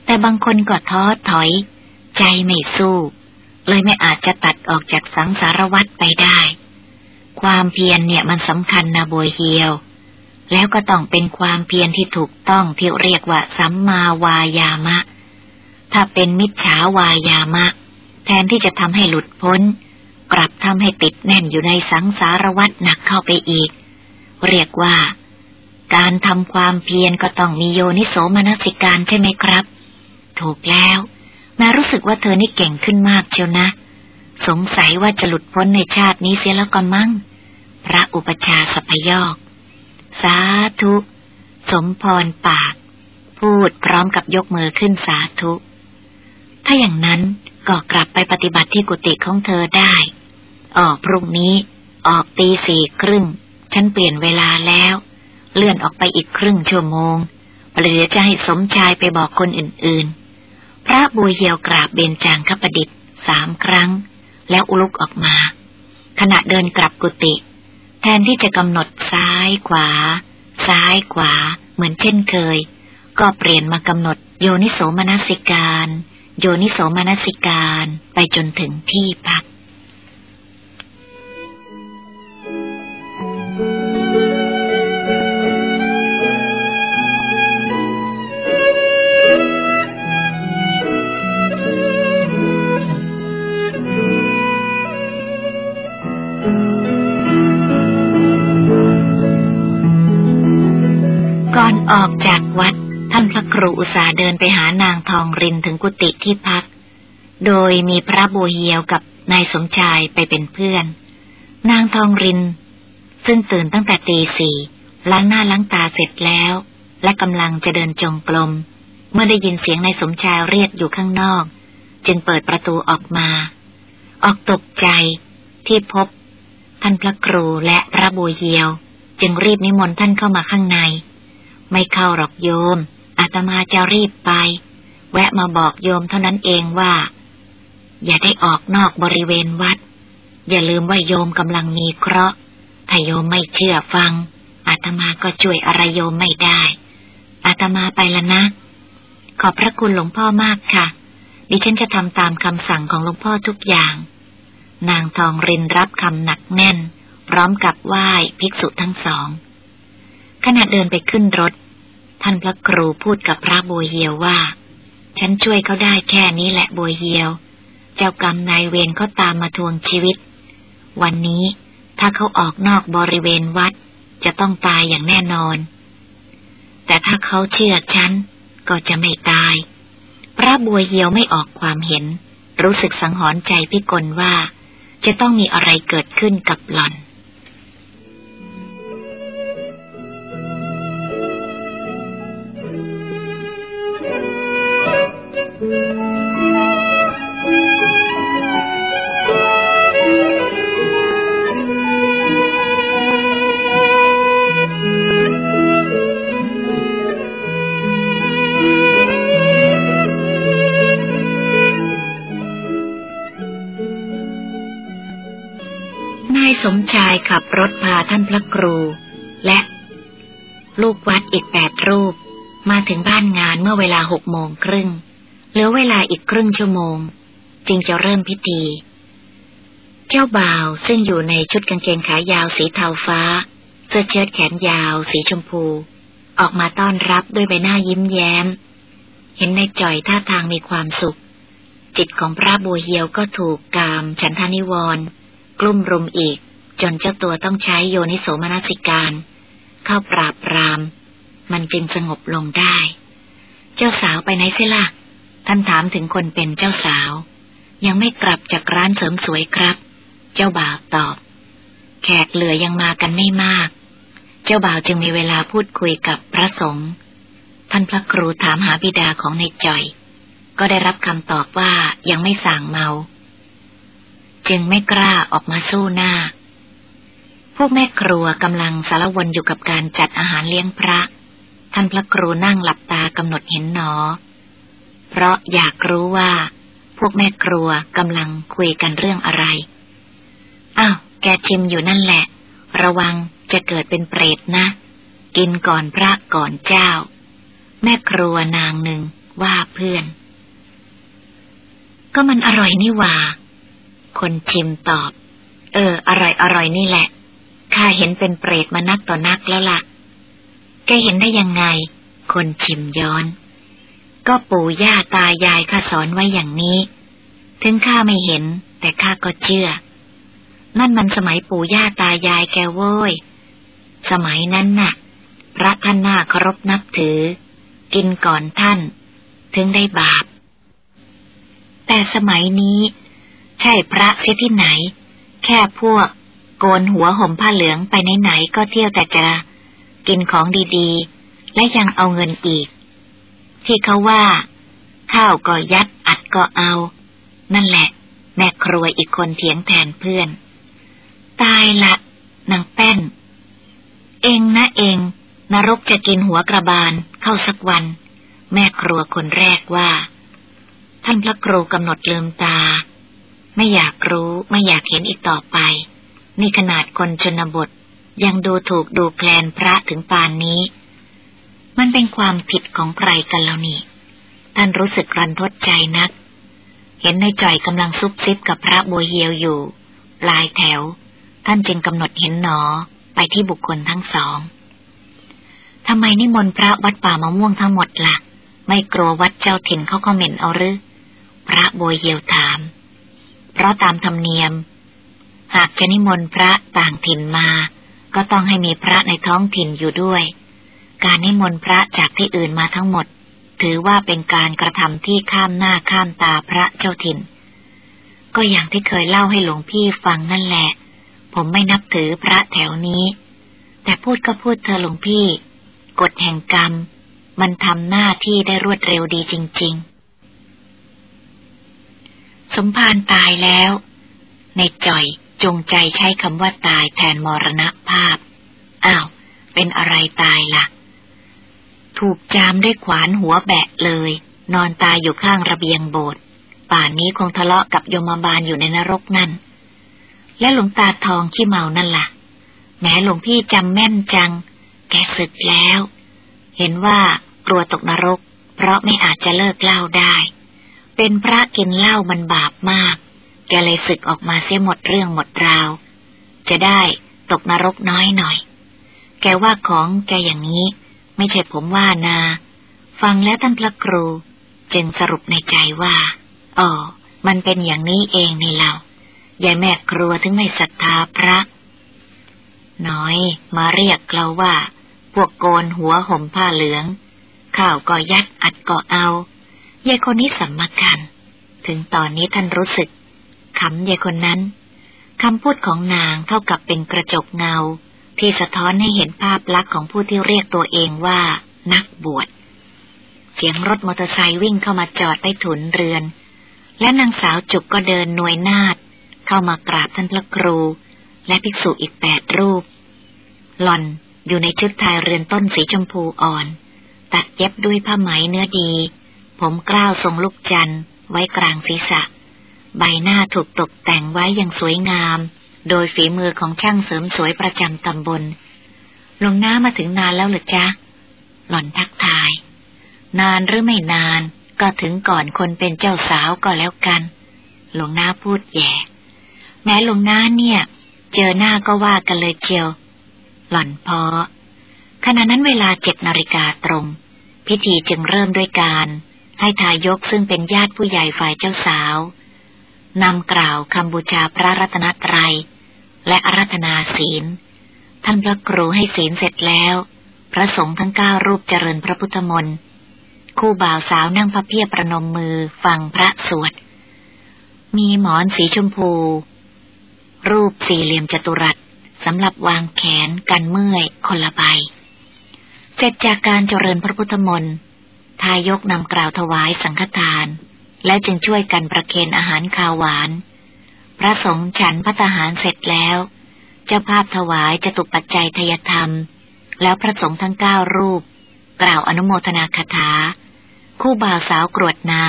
แต่บางคนก็ท้อถอย ใจไม่สู้ เลยไม่อาจจะตัดออกจากสังสารวัตรไปได้ ความเพียรเนี่ยมันสำคัญนะบวยเฮียว แล้วก็ต้องเป็นความเพียรที่ถูกต้องที่เรียกว่าสัมมาวายามะ ถ้าเป็นมิจฉาวายามะ แทนที่จะทำให้หลุดพ้น กลับทำให้ติดแน่นอยู่ในสังสารวัตรหนักเข้าไปอีก เรียกว่า การทำความเพียรก็ต้องมีโยนิโสมนสิการใช่ไหมครับ ถูกแล้ว แม่รู้สึกว่าเธอนี่เก่งขึ้นมากเชียวนะ สงสัยว่าจะหลุดพ้นในชาตินี้เสียแล้วก็มั่งพระอุปชาสัพยอก สาธุ สมพรปาก พูดพร้อมกับยกมือขึ้นสาธุ ถ้าอย่างนั้นก็กลับไปปฏิบัติที่กุฏิของเธอได้ ออกพรุ่งนี้ ออกตีสี่ครึ่ง ฉันเปลี่ยนเวลาแล้ว เลื่อนออกไปอีกครึ่งชั่วโมงหรือจะให้สมชายไปบอกคนอื่นๆ พระบุญเหียวกราบเบญจางคประดิษฐ์สามครั้ง แล้วอุลุกออกมา ขณะเดินกลับกุฏิแทนที่จะกำหนดซ้ายขวา ซ้ายขวา เหมือนเช่นเคย ก็เปลี่ยนมากำหนดโยนิโสมนสิการ โยนิโสมนสิการ ไปจนถึงที่พัก่อนออกจากวัด ท่านพระครูอุตสาเดินไปหานางทองรินถึงกุฏิที่พัก โดยมีพระบัวเฮียวกับนายสมชายไปเป็นเพื่อน นางทองริน ซึ่งตื่นตั้งแต่ตีสี่ล้างหน้าล้างตาเสร็จแล้ว และกำลังจะเดินจงกรมเมื่อได้ยินเสียงนายสมชายเรียกอยู่ข้างนอก จึงเปิดประตูออกมา ออกตกใจที่พบ ท่านพระครูและพระบัวเฮียว จึงรีบนิมนต์ท่านเข้ามาข้างใน ไม่เข้าหรอกโยม อาตมาจะรีบไป แวะมาบอกโยมเท่านั้นเองว่า อย่าได้ออกนอกบริเวณวัด อย่าลืมว่าโยมกำลังมีเคราะห์ถ้าโยมไม่เชื่อฟัง อาตมาก็ช่วยอะไรโยมไม่ได้ อาตมาไปแล้วนะ ขอบพระคุณหลวงพ่อมากค่ะ ดิฉันจะทำตามคำสั่งของหลวงพ่อทุกอย่าง นางทองรินรับคำหนักแน่น พร้อมกับไหว้ภิกษุทั้งสอง ขณะเดินไปขึ้นรถ ท่านพระครูพูดกับพระบัวเฮียวว่า ฉันช่วยเขาได้แค่นี้แหละบัวเฮียว เจ้ากรรมนายเวรเขาตามมาทวงชีวิต วันนี้ถ้าเขาออกนอกบริเวณวัด จะต้องตายอย่างแน่นอน แต่ถ้าเขาเชื่อฉัน ก็จะไม่ตาย พระบัวเฮียวไม่ออกความเห็น รู้สึกสังหรณ์ใจพิกลว่า จะต้องมีอะไรเกิดขึ้นกับหล่อน สมชายขับรถพาท่านพระครู และ ลูกวัดอีกแปดรูป มาถึงบ้านงานเมื่อเวลาหกโมงครึ่ง เหลือเวลาอีกครึ่งชั่วโมง จึงจะเริ่มพิธี เจ้าบ่าวซึ่งอยู่ในชุดกางเกงขายาวสีเทาฟ้า เสื้อเชิ้ตแขนยาว สีชมพู ออกมาต้อนรับด้วยใบหน้ายิ้มแย้ม เห็นในจ่อยท่าทางมีความสุข จิตของพระบัวเฮียวก็ถูกกามฉันทานิวรกลุ่มรุมอีก จนเจ้าตัวต้องใช้โยนิโสมนสิการ เข้าปราบปราม มันจึงสงบลงได้ เจ้าสาวไปไหนเสียละ่ะ ท่านถามถึงคนเป็นเจ้าสาว ยังไม่กลับจากร้านเสริมสวยครับ เจ้าบ่าวตอบ แขกเหลือยังมากันไม่มาก เจ้าบ่าวจึงมีเวลาพูดคุยกับพระสงฆ์ท่านพระครูถามหาบิดาของในจ่อย ก็ได้รับคำตอบว่ายังไม่สั่งเมา จึงไม่กล้าออกมาสู้หน้า พวกแม่ครัวกำลังสารวนอยู่กับการจัดอาหารเลี้ยงพระ ท่านพระครูนั่งหลับตากำหนดเห็นหนอ เพราะอยากรู้ว่า พวกแม่ครัวกำลังคุยกันเรื่องอะไร อ้าว แกชิมอยู่นั่นแหละ ระวังจะเกิดเป็นเปรตนะ กินก่อนพระก่อนเจ้า แม่ครัวนางหนึ่งว่าเพื่อน ก็มันอร่อยนี่ว่า คนชิมตอบ เออ อร่อยอร่อยนี่แหละ ข้าเห็นเป็นเปรตมานักต่อนักแล้วละ่ะ แกเห็นได้ยังไง คนชิมย้อน ก็ปู่ย่าตายายข้าสอนไว้อย่างนี้ ถึงข้าไม่เห็น แต่ข้าก็เชื่อ นั่นมันสมัยปู่ย่าตายายแกโว้ย สมัยนั้นน่ะ พระท่านน่าเคารพนับถือ กินก่อนท่าน ถึงได้บาป แต่สมัยนี้ ใช่พระเสียที่ไหน แค่พวก โกนหัวห่มผ้าเหลืองไปไหนๆก็เที่ยวแต่จะ กินของดีๆ และยังเอาเงินอีก ที่เขาว่า ข้าวก็ยัดอัดก็เอา นั่นแหละ แม่ครัวอีกคนเถียงแทนเพื่อน ตายละนางแป้น เองนะเอง นรกจะกินหัวกระบาลเข้าสักวัน แม่ครัวคนแรกว่า ท่านพระครูกำหนดลืมตา ไม่อยากรู้ไม่อยากเห็นอีกต่อไป นี่ขนาดคนชนบทยังดูถูกดูแคลนพระถึงปานนี้ มันเป็นความผิดของใครกันแล้วนี่ ท่านรู้สึกรันทดใจนัก เห็นในจ่อยกำลังซุบซิบกับพระบัวเฮียวอยู่ปลายแถว ท่านจึงกำหนดเห็นหนอไปที่บุคคลทั้งสองทำไมนิมนต์พระวัดป่ามะม่วงทั้งหมดละ่ะ ไม่กลัววัดเจ้าถิ่นเขาก็เหม็นเอาหรือ พระโบยเยียวถาม เพราะตามธรรมเนียม หากจะนิมนต์พระต่างถิ่นมา ก็ต้องให้มีพระในท้องถิ่นอยู่ด้วย การนิมนต์พระจากที่อื่นมาทั้งหมด ถือว่าเป็นการกระทำที่ข้ามหน้าข้ามตาพระเจ้าถิ่น ก็อย่างที่เคยเล่าให้หลวงพี่ฟังนั่นแหละ ผมไม่นับถือพระแถวนี้ แต่พูดก็พูดเธอหลวงพี่ กฎแห่งกรรม มันทำหน้าที่ได้รวดเร็วดีจริง ๆ สมภารตายแล้ว ในจ่อยจงใจใช้คำว่าตายแทนมรณภาพ อ้าว เป็นอะไรตายละ่ะ ถูกจามด้วยขวานหัวแบะเลย นอนตายอยู่ข้างระเบียงโบสถ์ป่านนี้คงทะเลาะกับยมบาลอยู่ในนรกนั่น และหลวงตาทองขี้เมานั่นละ่ะ แม้หลวงพี่จำแม่นจัง แกศึกแล้ว เห็นว่ากลัวตกนรก เพราะไม่อาจจะเลิกเล่าได้ เป็นพระกินเหล้ามันบาปมาก แกเลยศึกออกมาเสียหมดเรื่องหมดราว จะได้ตกนรกน้อยหน่อย แกว่าของแกอย่างนี้ ไม่ใช่ผมว่านา ฟังแล้วท่านพระครู จึงสรุปในใจว่า อ๋อ มันเป็นอย่างนี้เองนี่เรายายแม่ครัวถึงไม่ศรัทธาพระ น้อยมาเรียกเราว่า พวกโกนหัวห่มผ้าเหลือง ข้าวก็ยัดอัดก็เอายายคนนี้สัมมากัน ถึงตอนนี้ท่านรู้สึกขำยายคนนั้นคำพูดของนางเท่ากับเป็นกระจกเงา ที่สะท้อนให้เห็นภาพลักษณ์ของผู้ที่เรียกตัวเองว่า นักบวช เสียงรถมอเตอร์ไซค์วิ่งเข้ามาจอดใต้ถุนเรือน และนางสาวจุกก็เดินหน่วยนาดเข้ามากราบท่านพระครู และภิกษุอีกแปดรูป หล่อนอยู่ในชุดไทยเรือนต้นสีชมพูอ่อน ตัดเย็บด้วยผ้าไหมเนื้อดี ผมกล้าวทรงลูกจันทร์ไว้กลางศีรษะ ใบหน้าถูกตกแต่งไว้อย่างสวยงาม โดยฝีมือของช่างเสริมสวยประจำตำบล ลงน้ามาถึงนานแล้วหรือจ๊ะ หล่อนทักทาย นานหรือไม่นานก็ถึงก่อนคนเป็นเจ้าสาวก็แล้วกัน หลวงน้าพูดแย่ แม้หลวงน้าเนี่ย เจอหน้าก็ว่ากันเลยเชียว หล่อนพอ ขณะนั้นเวลาเจ็ดนาฬิกาตรง พิธีจึงเริ่มด้วยการ ให้ทายกซึ่งเป็นญาติผู้ใหญ่ฝ่ายเจ้าสาวนำกล่าวคำบูชาพระรัตนตรัย และอารัธนาศีล ท่านพระครูให้ศีลเสร็จแล้ว พระสงฆ์ทั้งเก้ารูปเจริญพระพุทธมนต์คู่บ่าวสาวนั่งพระเพียบประนมมือฟังพระสวด มีหมอนสีชมพู รูปสี่เหลี่ยมจัตุรัสสำหรับวางแขนกันเมื่อยคนละใบ เสร็จจากการเจริญพระพุทธมนต์ทายกนำกล่าวถวายสังฆทาน และจึงช่วยกันประเคนอาหารคาวหวาน พระสงฆ์ฉันพัตหารเสร็จแล้ว เจ้าภาพถวายจตุปัจจัยทยธรรม แล้วพระสงฆ์ทั้งเก้ารูป กล่าวอนุโมทนาคาถา คู่บ่าวสาวกรวดน้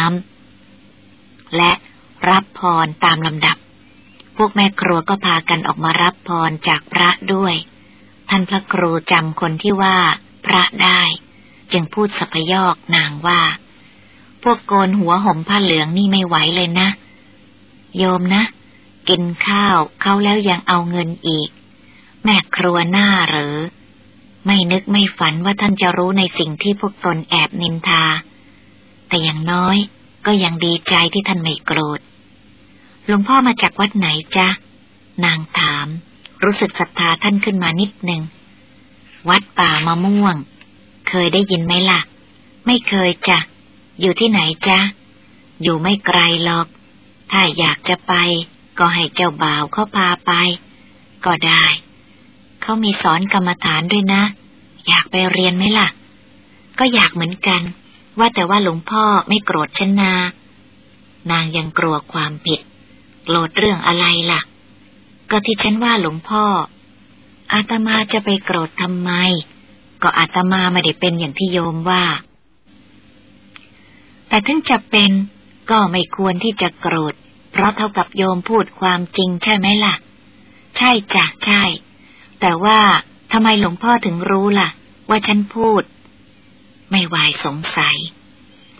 ำและรับพรตามลำดับ พวกแม่ครัวก็พากันออกมารับพรจากพระด้วย ท่านพระครูจำคนที่ว่า พระได้ จึงพูดสัพยอกนางว่า พวกโกนหัวห่มผ้าเหลืองนี่ไม่ไหวเลยนะ โยมนะ กินข้าวเขาแล้วยังเอาเงินอีก แม่ครัวหน้าหรือ ไม่นึกไม่ฝันว่าท่านจะรู้ในสิ่งที่พวกตนแอบนินทา แต่อย่างน้อยก็ยังดีใจที่ท่านไม่โกรธหลวงพ่อมาจากวัดไหนจ๊ะ นางถาม รู้สึกศรัทธาท่านขึ้นมานิดหนึ่ง วัดป่ามะม่วง เคยได้ยินไหมล่ะ ไม่เคยจ้ะ อยู่ที่ไหนจ๊ะ อยู่ไม่ไกลหรอก ถ้าอยากจะไป ก็ให้เจ้าบ่าวเขาพาไป ก็ได้ เขามีสอนกรรมฐานด้วยนะ อยากไปเรียนไหมล่ะ ก็อยากเหมือนกัน ว่าแต่ว่าหลวงพ่อไม่โกรธฉันนา นางยังกลัวความผิด โกรธเรื่องอะไรล่ะ ก็ที่ฉันว่าหลวงพ่อ อาตมาจะไปโกรธทำไม ก็อาตมาไม่ได้เป็นอย่างที่โยมว่า แต่ถึงจะเป็นก็ไม่ควรที่จะโกรธ เพราะเท่ากับโยมพูดความจริงใช่ไหมล่ะ ใช่จ้ะใช่ แต่ว่าทำไมหลวงพ่อถึงรู้ล่ะ ว่าฉันพูด ไม่วายสงสัย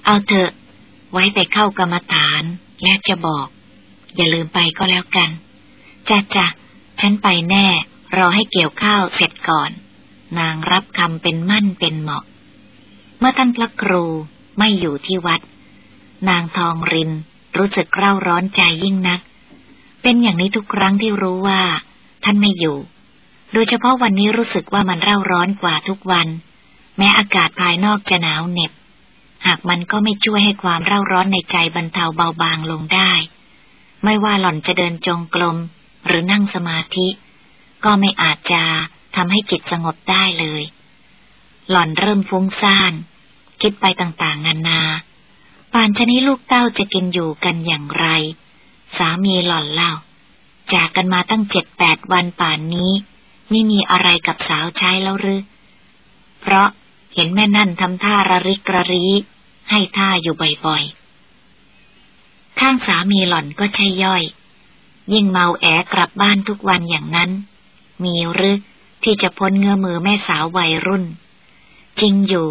เอาเถอะ ไว้ไปเข้ากรรมฐานแล้วจะบอก อย่าลืมไปก็แล้วกันจ้ะจ้ะฉันไปแน่ รอให้เกี่ยวข้าวเสร็จก่อน นางรับคำเป็นมั่นเป็นเหมาะ เมื่อท่านพระครูไม่อยู่ที่วัด นางทองริน รู้สึกเร่าร้อนใจยิ่งนัก เป็นอย่างนี้ทุกครั้งที่รู้ว่า ท่านไม่อยู่ โดยเฉพาะวันนี้รู้สึกว่ามันเร่าร้อนกว่าทุกวัน แม้อากาศภายนอกจะหนาวเหน็บ หากมันก็ไม่ช่วยให้ความเร่าร้อนในใจบรรเทาเบาบางลงได้ ไม่ว่าหล่อนจะเดินจงกรมหรือนั่งสมาธิ ก็ไม่อาจจะทำให้จิตสงบได้เลย หล่อนเริ่มฟุ้งซ่าน คิดไปต่างๆนานา ป่านชนี้ลูกเต้าจะกินอยู่กันอย่างไร สามีหล่อนเล่า จากกันมาตั้งเจ็ดแปดวันป่านนี้ ไม่มีอะไรกับสาวใช้แล้วหรือเพราะเห็นแม่นั่นทำท่าระริกระรีให้ท่าอยู่บ่อยๆ ข้างสามีหล่อนก็ใช่ย่อย ยิ่งเมาแอกลับบ้านทุกวันอย่างนั้น มีหรือที่จะพ้นเงื้อมือแม่สาววัยรุ่น จริงอยู่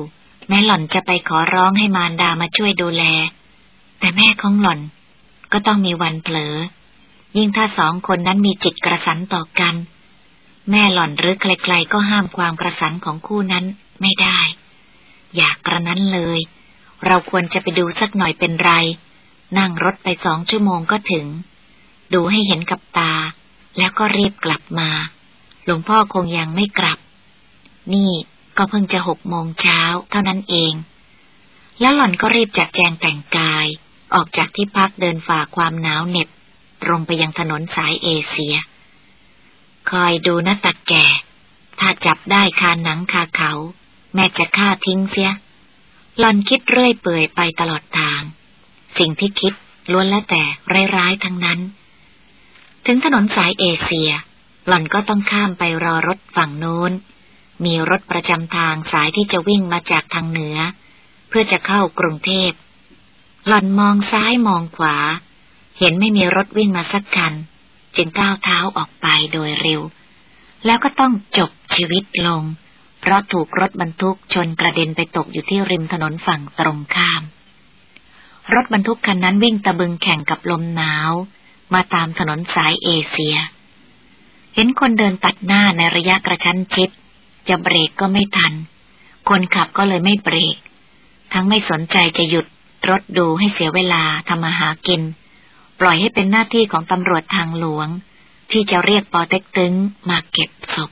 แม่หล่อนจะไปขอร้องให้มารดามาช่วยดูแล แต่แม่ของหล่อนก็ต้องมีวันเผลอ ยิ่งถ้าสองคนนั้นมีจิตกระสันต่อกัน แม่หล่อนหรือใครๆก็ห้ามความกระสันของคู่นั้นไม่ได้ อยากกระนั้นเลย เราควรจะไปดูสักหน่อยเป็นไร นั่งรถไปสองชั่วโมงก็ถึง ดูให้เห็นกับตา แล้วก็รีบกลับมา หลวงพ่อคงยังไม่กลับ นี่ ก็เพิ่งจะหกโมงเช้าเท่านั้นเอง แล้วหล่อนก็รีบจัดแจงแต่งกาย ออกจากที่พักเดินฝ่าความหนาวเหน็บ ตรงไปยังถนนสายเอเชีย คอยดูนะตักแก่ ถ้าจับได้คาหนังคาเขา แม่จะฆ่าทิ้งเสีย หล่อนคิดเรื่อยเปื่อยไปตลอดทาง สิ่งที่คิดล้วนแล้วแต่ร้ายๆทั้งนั้น ถึงถนนสายเอเชีย หล่อนก็ต้องข้ามไปรอรถฝั่งโน้น มีรถประจำทางสายที่จะวิ่งมาจากทางเหนือ เพื่อจะเข้ากรุงเทพ หล่อนมองซ้ายมองขวา เห็นไม่มีรถวิ่งมาสักคัน จึงก้าวเท้าออกไปโดยเร็ว แล้วก็ต้องจบชีวิตลง เพราะถูกรถบรรทุกชนกระเด็นไปตกอยู่ที่ริมถนนฝั่งตรงข้าม รถบรรทุกคันนั้นวิ่งตะบึงแข่งกับลมหนาว มาตามถนนสายเอเชีย เห็นคนเดินตัดหน้าในระยะกระชั้นชิด จะเบรกก็ไม่ทัน คนขับก็เลยไม่เบรก ทั้งไม่สนใจจะหยุดรถดูให้เสียเวลาทำมาหากิน ปล่อยให้เป็นหน้าที่ของตำรวจทางหลวง ที่จะเรียกปอเต็กตึงมาเก็บศพ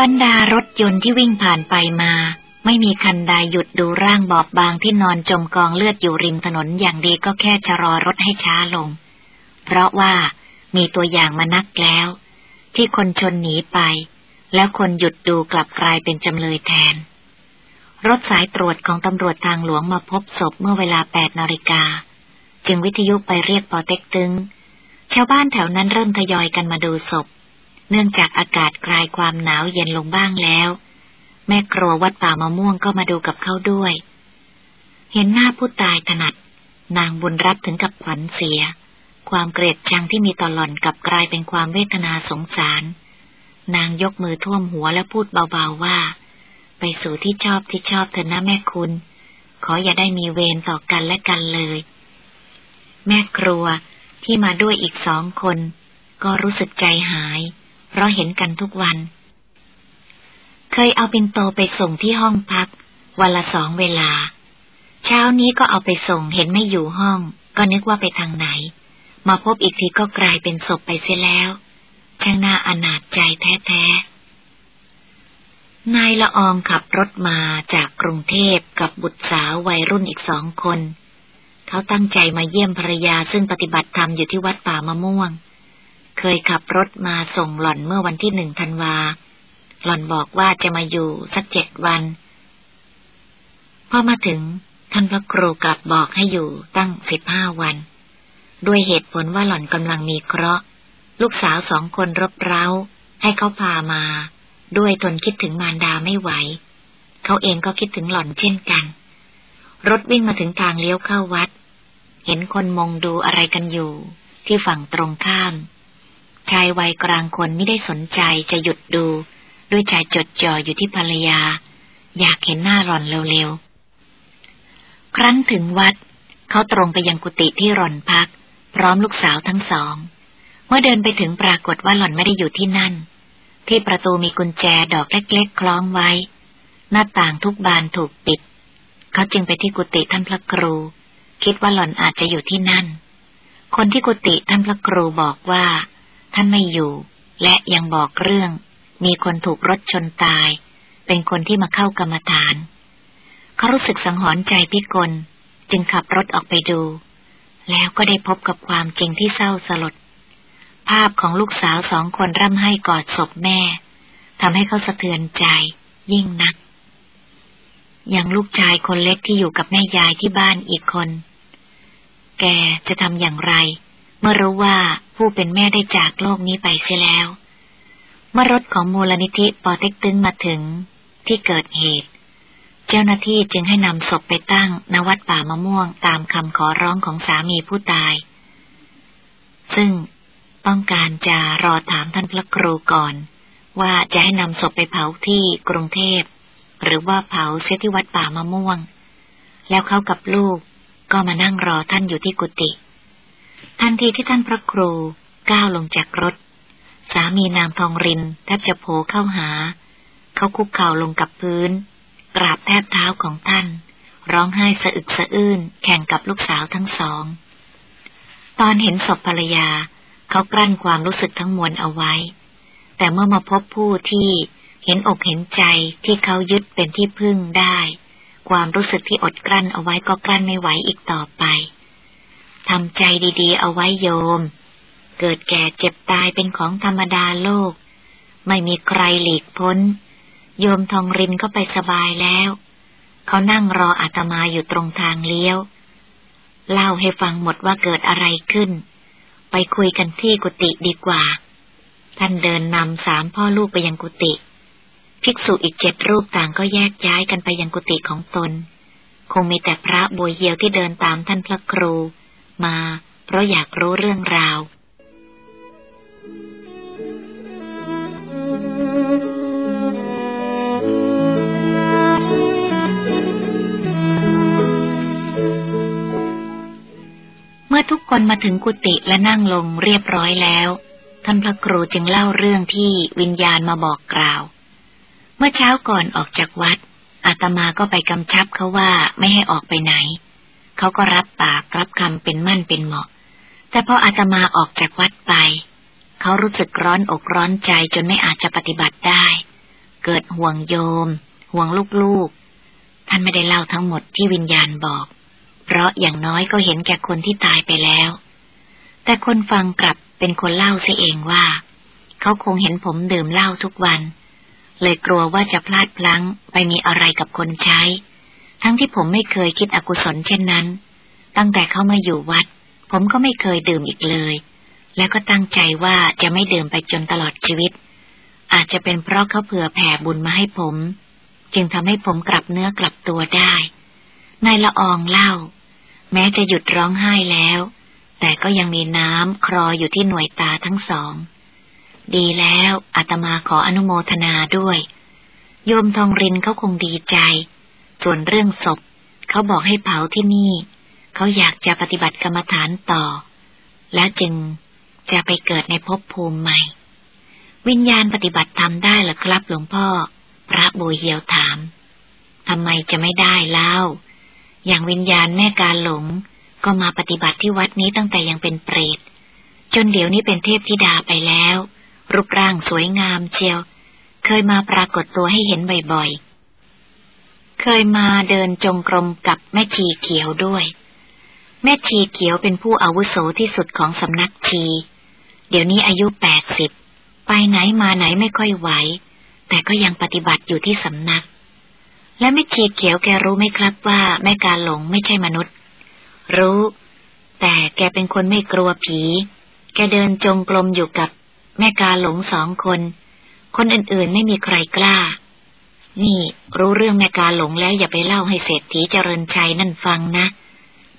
บรรดารถยนต์ที่วิ่งผ่านไปมา ไม่มีคันใดหยุดดูร่างบอบบางที่นอนจมกองเลือดอยู่ริมถนนอย่างดีก็แค่ชะลอรถให้ช้าลง เพราะว่ามีตัวอย่างมานักแล้ว ที่คนชนหนีไป แล้วคนหยุดดูกลับกลายเป็นจำเลยแทน รถสายตรวจของตำรวจทางหลวงมาพบศพเมื่อเวลาแปดนาฬิกา จึงวิทยุไปเรียกปอเต็กตึง ชาวบ้านแถวนั้นเริ่มทยอยกันมาดูศพ เนื่องจากอากาศคลายความหนาวเย็นลงบ้างแล้ว แม่ครัววัดป่ามะม่วงก็มาดูกับเขาด้วย เห็นหน้าผู้ตายถนัด นางบุญรับถึงกับขวัญเสีย ความเกลียดชังที่มีต่อหล่อนกับกลายเป็นความเวทนาสงสาร นางยกมือท่วมหัวและพูดเบาๆว่า ไปสู่ที่ชอบที่ชอบเถอะนะแม่คุณ ขออย่าได้มีเวรต่อกันและกันเลย แม่ครัวที่มาด้วยอีกสองคน ก็รู้สึกใจหาย เพราะเห็นกันทุกวัน เคยเอาปินโตไปส่งที่ห้องพัก วันละสองเวลา เช้านี้ก็เอาไปส่งเห็นไม่อยู่ห้อง ก็นึกว่าไปทางไหน มาพบอีกทีก็กลายเป็นศพไปเสียแล้ว ช่างน่าอนาจใจแท้ๆนายละอองขับรถมาจากกรุงเทพกับบุตรสาววัยรุ่นอีกสองคน เขาตั้งใจมาเยี่ยมภรรยาซึ่งปฏิบัติธรรมอยู่ที่วัดป่ามะม่วง เคยขับรถมาส่งหล่อนเมื่อวันที่หนึ่งธันวา หล่อนบอกว่าจะมาอยู่สักเจ็ดวัน พอมาถึงท่านพระครูกลับบอกให้อยู่ตั้งสิบห้าวัน ด้วยเหตุผลว่าหล่อนกำลังมีเคราะห์ ลูกสาวสองคนรบเร้า ให้เขาพามา ด้วยทนคิดถึงมารดาไม่ไหว เขาเองก็คิดถึงหล่อนเช่นกัน รถวิ่งมาถึงทางเลี้ยวเข้าวัด เห็นคนมองดูอะไรกันอยู่ ที่ฝั่งตรงข้าม ชายวัยกลางคนไม่ได้สนใจจะหยุดดู ด้วยใจจดจ่ออยู่ที่ภรรยา อยากเห็นหน้าหล่อนเร็วๆ ครั้นถึงวัด เขาตรงไปยังกุฏิที่หล่อนพัก พร้อมลูกสาวทั้งสอง เมื่อเดินไปถึงปรากฏว่าหล่อนไม่ได้อยู่ที่นั่น ที่ประตูมีกุญแจดอกเล็กๆ คล้องไว้ หน้าต่างทุกบานถูกปิด เขาจึงไปที่กุฏิท่านพระครู คิดว่าหล่อนอาจจะอยู่ที่นั่น คนที่กุฏิท่านพระครูบอกว่า ท่านไม่อยู่ และยังบอกเรื่อง มีคนถูกรถชนตาย เป็นคนที่มาเข้ากรรมฐาน เขารู้สึกสังหรณ์ใจพิกล จึงขับรถออกไปดู แล้วก็ได้พบกับความจริงที่เศร้าสลด ภาพของลูกสาวสองคนร่ำให้กอดศพแม่ทำให้เขาสะเทือนใจ ยิ่งนักย่างลูกชายคนเล็กที่อยู่กับแม่ยายที่บ้านอีกคน แกจะทำอย่างไร เมื่อรู้ว่าผู้เป็นแม่ได้จากโลกนี้ไปเสียแล้ว เมื่อรถของมูลนิธิปอเต็กตึงมาถึงที่เกิดเหตุ เจ้าหน้าที่จึงให้นำศพไปตั้งณวัดป่ามะม่วงตามคำขอร้องของสามีผู้ตาย ซึ่งต้องการจะรอถามท่านพระครูก่อน ว่าจะให้นำศพไปเผาที่กรุงเทพ หรือว่าเผาเสียที่วัดป่ามะม่วง แล้วเขากับลูกก็มานั่งรอท่านอยู่ที่กุฏิ ทันทีที่ท่านพระครูก้าวลงจากรถ สามีนางทองรินแทบจะโผเข้าหา เขาคุกเข่าลงกับพื้น กราบแทบเท้าของท่าน ร้องไห้สะอึกสะอื้นแข่งกับลูกสาวทั้งสอง ตอนเห็นศพภรรยา เขากลั้นความรู้สึกทั้งมวลเอาไว้ แต่เมื่อมาพบผู้ที่เห็นอกเห็นใจที่เขายึดเป็นที่พึ่งได้ ความรู้สึกที่อดกลั้นเอาไว้ก็กลั้นไม่ไหวอีกต่อไป ทำใจดีๆ เอาไว้โยม เกิดแก่เจ็บตายเป็นของธรรมดาโลก ไม่มีใครหลีกพ้น โยมทองรินก็ไปสบายแล้ว เขานั่งรออาตมาอยู่ตรงทางเลี้ยว เล่าให้ฟังหมดว่าเกิดอะไรขึ้น ไปคุยกันที่กุฏิดีกว่า ท่านเดินนำสามพ่อลูกไปยังกุฏิภิกษุอีกเจ็ดรูปต่างก็แยกย้ายกันไปยังกุฏิของตน คงมีแต่พระบวยเยียวที่เดินตามท่านพระครู มา เพราะอยากรู้เรื่องราว เมื่อทุกคนมาถึงกุฏิและนั่งลงเรียบร้อยแล้ว ท่านพระครูจึงเล่าเรื่องที่วิญญาณมาบอกกล่าว เมื่อเช้าก่อนออกจากวัดอาตมาก็ไปกำชับเขาว่าไม่ให้ออกไปไหน เขาก็รับปากรับคำเป็นมั่นเป็นเหมาะ แต่พออาตมาออกจากวัดไป เขารู้สึกร้อนอกร้อนใจจนไม่อาจจะปฏิบัติได้ เกิดห่วงโยม ห่วงลูกๆ ท่านไม่ได้เล่าทั้งหมดที่วิญญาณบอก เพราะอย่างน้อยก็เห็นแก่คนที่ตายไปแล้ว แต่คนฟังกลับเป็นคนเล่าเสียเองว่า เขาคงเห็นผมดื่มเหล้าทุกวัน เลยกลัวว่าจะพลาดพลั้งไปมีอะไรกับคนใช้ ทั้งที่ผมไม่เคยคิดอกุศลเช่นนั้น ตั้งแต่เขามาอยู่วัด ผมก็ไม่เคยดื่มอีกเลย แล้วก็ตั้งใจว่าจะไม่ดื่มไปจนตลอดชีวิต อาจจะเป็นเพราะเขาเผื่อแผ่บุญมาให้ผม จึงทำให้ผมกลับเนื้อกลับตัวได้นายละอองเล่า แม้จะหยุดร้องไห้แล้ว แต่ก็ยังมีน้ำคลออยู่ที่หน่วยตาทั้งสอง ดีแล้วอาตมาขออนุโมทนาด้วย โยมทองรินเขาคงดีใจ ส่วนเรื่องศพ เขาบอกให้เผาที่นี่ เขาอยากจะปฏิบัติกรรมฐานต่อ แล้วจึงจะไปเกิดในภพภูมิใหม่ วิญญาณปฏิบัติทำได้หรือครับหลวงพ่อ พระบุเหียวถามทำไมจะไม่ได้เล่า อย่างวิญญาณแม่การหลง ก็มาปฏิบัติที่วัดนี้ตั้งแต่ยังเป็นเปรต จนเดี๋ยวนี้เป็นเทพธิดาไปแล้ว รูปร่างสวยงามเชียว เคยมาปรากฏตัวให้เห็นบ่อยๆ เคยมาเดินจงกรมกับแม่ชีเขียวด้วย แม่ชีเขียวเป็นผู้อาวุโสที่สุดของสำนักชี เดี๋ยวนี้อายุแปดสิบ ไปไหนมาไหนไม่ค่อยไหว แต่ก็ยังปฏิบัติอยู่ที่สำนัก และแม่ชีเขียวแกรู้ไหมครับว่าแม่กาหลงไม่ใช่มนุษย์ รู้ แต่แกเป็นคนไม่กลัวผี แกเดินจงกรมอยู่กับแม่กาหลงสองคน คนอื่นๆไม่มีใครกล้า นี่รู้เรื่องแม่กาหลงแล้วอย่าไปเล่าให้เศรษฐีเจริญชัยนั่นฟังนะ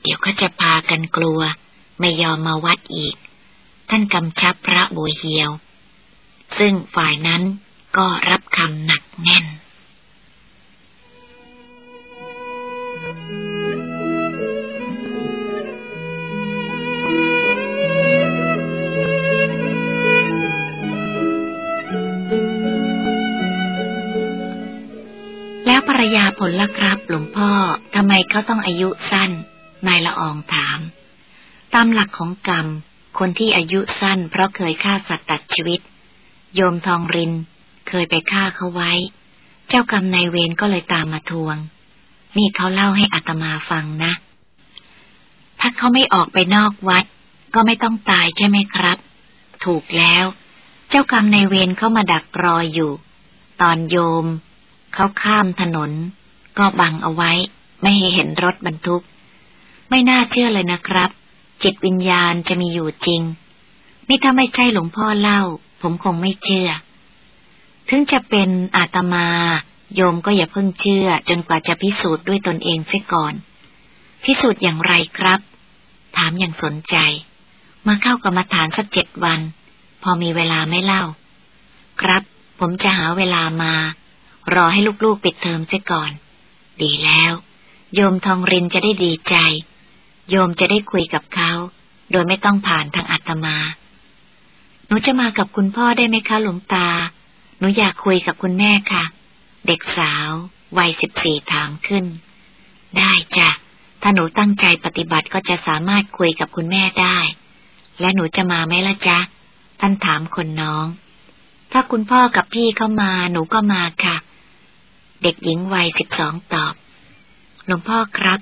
เดี๋ยวก็จะพากันกลัว ไม่ยอมมาวัดอีก ท่านกำชับพระบุเฮียว ซึ่งฝ่ายนั้นก็รับคำหนักแน่น แล้วภรรยาผลละครับ หลวงพ่อทำไมเขาต้องอายุสั้น นายละอองถาม ตามหลักของกรรม คนที่อายุสั้น เพราะเคยฆ่าสัตว์ตัดชีวิต โยมทองริน เคยไปฆ่าเขาไว้ เจ้ากรรมนายเวรก็เลยตามมาทวง นี่เขาเล่าให้อัตมาฟังนะ ถ้าเขาไม่ออกไปนอกวัด ก็ไม่ต้องตายใช่ไหมครับ ถูกแล้ว เจ้ากรรมนายเวรเข้ามาดักรออยู่ ตอนโยม เขาข้ามถนน ก็บังเอาไว้ ไม่ให้เห็นรถบรรทุก ไม่น่าเชื่อเลยนะครับ จิตวิญญาณจะมีอยู่จริง นี่ถ้าไม่ใช่หลวงพ่อเล่า ผมคงไม่เชื่อ ถึงจะเป็นอาตมา โยมก็อย่าเพิ่งเชื่อ จนกว่าจะพิสูจน์ด้วยตนเองเสียก่อน พิสูจน์อย่างไรครับ ถามอย่างสนใจ มาเข้ากรรมฐานสักเจ็ดวัน พอมีเวลาไม่เล่า ครับ ผมจะหาเวลามา รอให้ลูกๆปิดเทอมเสียก่อน ดีแล้ว โยมทองรินจะได้ดีใจ โยมจะได้คุยกับเขา โดยไม่ต้องผ่านทางอาตมา หนูจะมากับคุณพ่อได้ไหมคะหลวงตา หนูอยากคุยกับคุณแม่ค่ะ เด็กสาว วัยสิบสี่ถามขึ้น ได้จ้ะ ถ้าหนูตั้งใจปฏิบัติก็จะสามารถคุยกับคุณแม่ได้ และหนูจะมาไหมล่ะจ๊ะ ท่านถามคนน้องถ้าคุณพ่อกับพี่เข้ามาหนูก็มาค่ะ เด็กหญิงวัยสิบสองตอบ หลวงพ่อครับ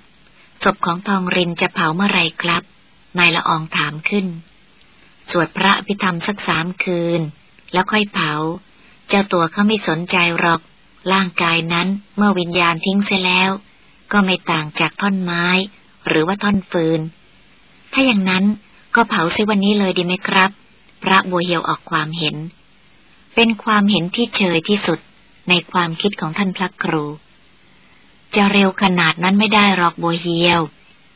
ศพของทองรินจะเผาเมื่อไรครับ นายละอองถามขึ้น สวดพระพิธรรมสักสามคืน แล้วค่อยเผา เจ้าตัวเขาไม่สนใจหรอก ร่างกายนั้นเมื่อวิญญาณทิ้งเสียแล้ว ก็ไม่ต่างจากท่อนไม้ หรือว่าท่อนฟืน ถ้าอย่างนั้นก็เผาซิวันนี้เลยดีไหมครับ พระบัวเหียวออกความเห็น เป็นความเห็นที่เฉยที่สุด ในความคิดของท่านพระครู จะเร็วขนาดนั้นไม่ได้หรอกบัวเฮียว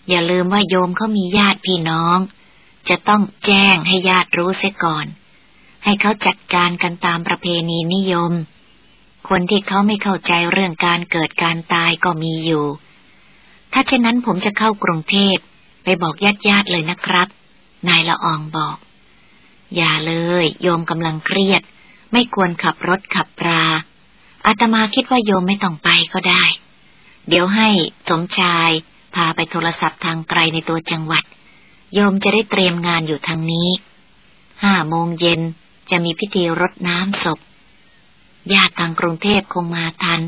อย่าลืมว่าโยมเขามีญาติพี่น้อง จะต้องแจ้งให้ญาติรู้เสียก่อน ให้เขาจัดการกันตามประเพณีนิยม คนที่เขาไม่เข้าใจเรื่องการเกิดการตายก็มีอยู่ ถ้าเช่นนั้นผมจะเข้ากรุงเทพไปบอกญาติญาติเลยนะครับ นายละอองบอก อย่าเลย โยมกำลังเครียด ไม่ควรขับรถขับรา อาตมาคิดว่าโยมไม่ต้องไปก็ได้ เดี๋ยวให้สมชาย พาไปโทรศัพท์ทางไกลในตัวจังหวัด โยมจะได้เตรียมงานอยู่ทางนี้ ห้าโมงเย็นจะมีพิธีรดน้ำศพ ญาติทางกรุงเทพคงมาทัน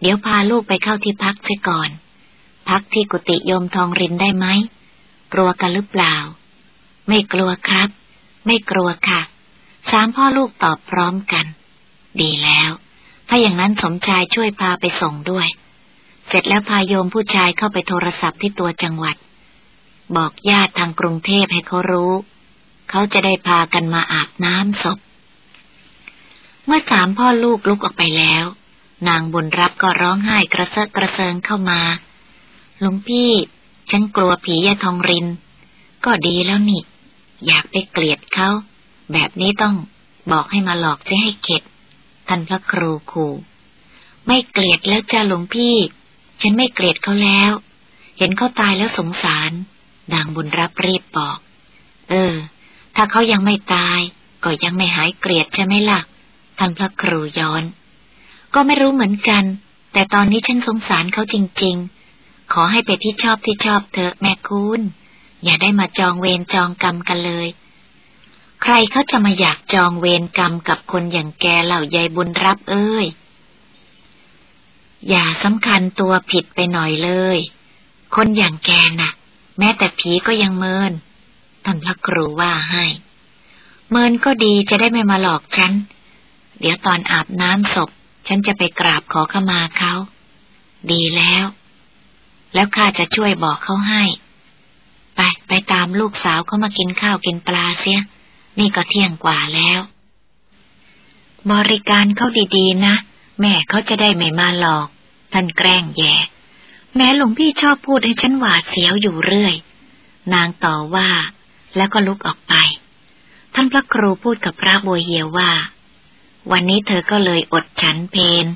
เดี๋ยวพาลูกไปเข้าที่พักเสียก่อน พักที่กุฏิโยมทองรินได้ไหม กลัวกันหรือเปล่า ไม่กลัวครับ ไม่กลัวค่ะ สามพ่อลูกตอบพร้อมกัน ดีแล้ว ถ้าอย่างนั้นสมชายช่วยพาไปส่งด้วย เสร็จแล้วพาโยมผู้ชายเข้าไปโทรศัพท์ที่ตัวจังหวัด บอกญาติทางกรุงเทพให้เขารู้ เขาจะได้พากันมาอาบน้ำศพ เมื่อสามพ่อลูกลุกออกไปแล้ว นางบุญรับก็ร้องไห้กระเซาะกระเซิงเข้ามาหลวงพี่ ฉันกลัวผียาทองริน ก็ดีแล้วนี่ อยากไปเกลียดเขา แบบนี้ต้องบอกให้มาหลอกจะให้เข็ด ท่านพระครูขู่ไม่เกลียดแล้วจ้าหลวงพี่ ฉันไม่เกลียดเขาแล้ว เห็นเขาตายแล้วสงสาร นางบุญรับรีบบอก เออ ถ้าเขายังไม่ตาย ก็ยังไม่หายเกลียดใช่ไหมล่ะ ท่านพระครูย้อน ก็ไม่รู้เหมือนกัน แต่ตอนนี้ฉันสงสารเขาจริง ๆ ขอให้ไปที่ชอบที่ชอบเถอะแม่คุณ อย่าได้มาจองเวรจองกรรมกันเลย ใครเขาจะมาอยากจองเวรกรรมกับคนอย่างแกเหล่ายายบุญรับเอ้ย อย่าสำคัญตัวผิดไปหน่อยเลย คนอย่างแกนะ่ะ แม้แต่ผีก็ยังเมิน ท่านพระครูว่าให้ เมินก็ดีจะได้ไม่มาหลอกฉัน เดี๋ยวตอนอาบน้ำศพ ฉันจะไปกราบขอขมาเขา ดีแล้ว แล้วข้าจะช่วยบอกเขาให้ ไปไปตามลูกสาวเขามากินข้าวกินปลาเสีย นี่ก็เที่ยงกว่าแล้ว บริการเขาดีๆ นะ แม่เขาจะได้ไม่มาหลอก ท่านแกล้งแย่แม้หลวงพี่ชอบพูดให้ฉันหวาดเสียวอยู่เรื่อย นางต่อว่า แล้วก็ลุกออกไป ท่านพระครูพูดกับพระบัวเหียวว่า วันนี้เธอก็เลยอดฉันเพน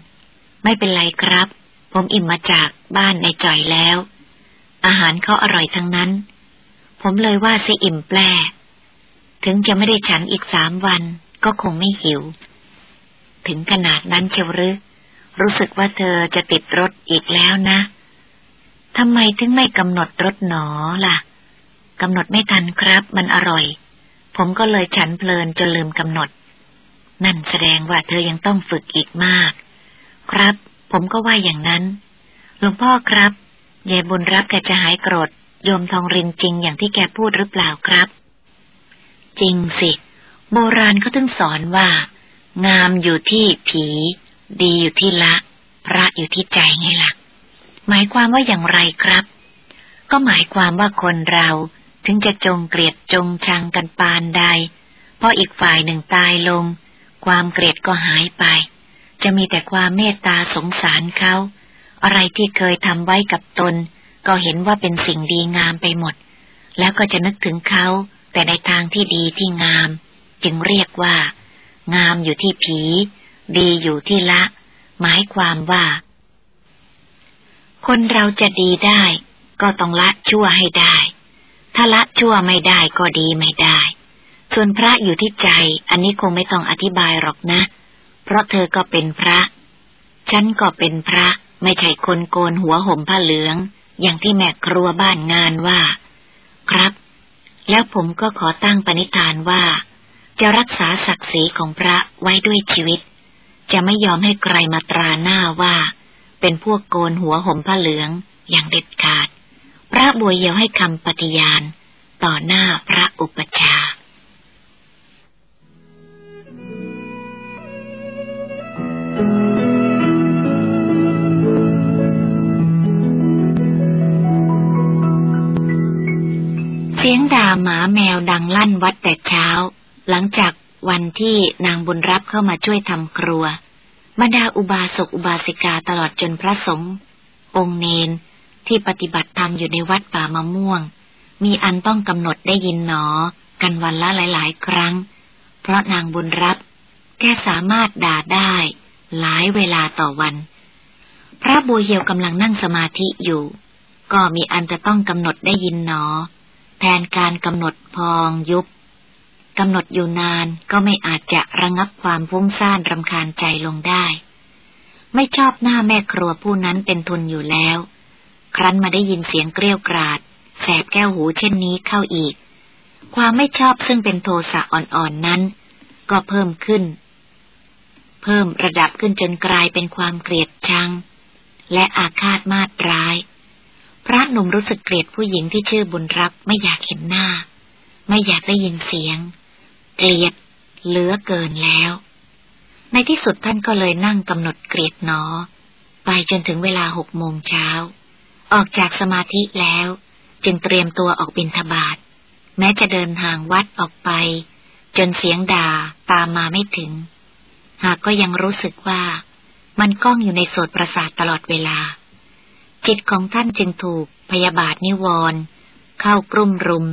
ไม่เป็นไรครับ ผมอิ่มมาจากบ้านในจ่อยแล้ว อาหารเขาอร่อยทั้งนั้น ผมเลยว่าสิอิ่มแปล ถึงจะไม่ได้ฉันอีกสามวัน ก็คงไม่หิว ถึงขนาดนั้นเชียวหรือรู้สึกว่าเธอจะติดรถอีกแล้วนะทำไมถึงไม่กำหนดรถหนอล่ะกำหนดไม่ทันครับ มันอร่อย ผมก็เลยฉันเพลินจนลืมกำหนด นั่นแสดงว่าเธอยังต้องฝึกอีกมาก ครับ ผมก็ว่าอย่างนั้น หลวงพ่อครับยายบุญรับแกจะหายโกรธโยมทองรินจริงอย่างที่แกพูดหรือเปล่าครับ จริงสิ โบราณเขาถึงสอนว่า งามอยู่ที่ผี ดีอยู่ที่ละ พระอยู่ที่ใจไงล่ะ หมายความว่าอย่างไรครับ ก็หมายความว่าคนเราถึงจะจงเกลียดจงชังกันปานใดพออีกฝ่ายหนึ่งตายลง ความเกลียดก็หายไป จะมีแต่ความเมตตาสงสารเขา อะไรที่เคยทำไว้กับตน ก็เห็นว่าเป็นสิ่งดีงามไปหมด แล้วก็จะนึกถึงเขา แต่ในทางที่ดีที่งาม จึงเรียกว่า งามอยู่ที่ผี ดีอยู่ที่ละ หมายความว่า คนเราจะดีได้ ก็ต้องละชั่วให้ได้ ถ้าละชั่วไม่ได้ก็ดีไม่ได้ ส่วนพระอยู่ที่ใจ อันนี้คงไม่ต้องอธิบายหรอกนะ เพราะเธอก็เป็นพระ ฉันก็เป็นพระ ไม่ใช่คนโกนหัวห่มผ้าเหลือง อย่างที่แม่ครัวบ้านงานว่า ครับ แล้วผมก็ขอตั้งปณิธานว่า จะรักษาศักดิ์ศรีของพระไว้ด้วยชีวิต จะไม่ยอมให้ใครมาตราหน้าว่า เป็นพวกโกนหัวห่มผ้าเหลืองอย่างเด็ดขาด พระบัวเยียวให้คำปฏิญาณ ต่อหน้าพระอุปชา เสียงด่าหมาแมวดังลั่นวัดแต่เช้า หลังจากวันที่นางบุญรับเข้ามาช่วยทำครัวบรรดาอุบาสกอุบาสิกาตลอดจนพระสงฆ์องค์เนนที่ปฏิบัติธรรมอยู่ในวัดป่ามะม่วง มีอันต้องกำหนดได้ยินหนอ กันวันละหลาย ๆ ครั้ง เพราะนางบุญรับแกสามารถด่าได้ หลายเวลาต่อวัน พระบัวเหียวกำลังนั่งสมาธิอยู่ ก็มีอันจะต้องกำหนดได้ยินหนอ แทนการกำหนดพองยุบกำหนดอยู่นานก็ไม่อาจจะระงับความฟุ้งซ่านรำคาญใจลงได้ ไม่ชอบหน้าแม่ครัวผู้นั้นเป็นทุนอยู่แล้ว ครั้นมาได้ยินเสียงเกลียวกราด แสบแก้วหูเช่นนี้เข้าอีก ความไม่ชอบซึ่งเป็นโทสะอ่อนๆนั้น ก็เพิ่มขึ้น เพิ่มระดับขึ้นจนกลายเป็นความเกลียดชัง และอาฆาตมาตร้าย พระหนุ่มรู้สึกเกลียดผู้หญิงที่ชื่อบุญรับไม่อยากเห็นหน้า ไม่อยากได้ยินเสียง เกลียดเหลือเกินแล้ว ในที่สุดท่านก็เลยนั่งกำหนดเกลียดหนอ ไปจนถึงเวลาหกโมงเช้า ออกจากสมาธิแล้ว จึงเตรียมตัวออกบินทบาทแม้จะเดินห่างวัดออกไป จนเสียงด่าตามมาไม่ถึง หากก็ยังรู้สึกว่ามันก้องอยู่ในโสดประสาทตลอดเวลา จิตของท่านจึงถูกพยาบาทนิวรณ์เข้ากรุ่มรุม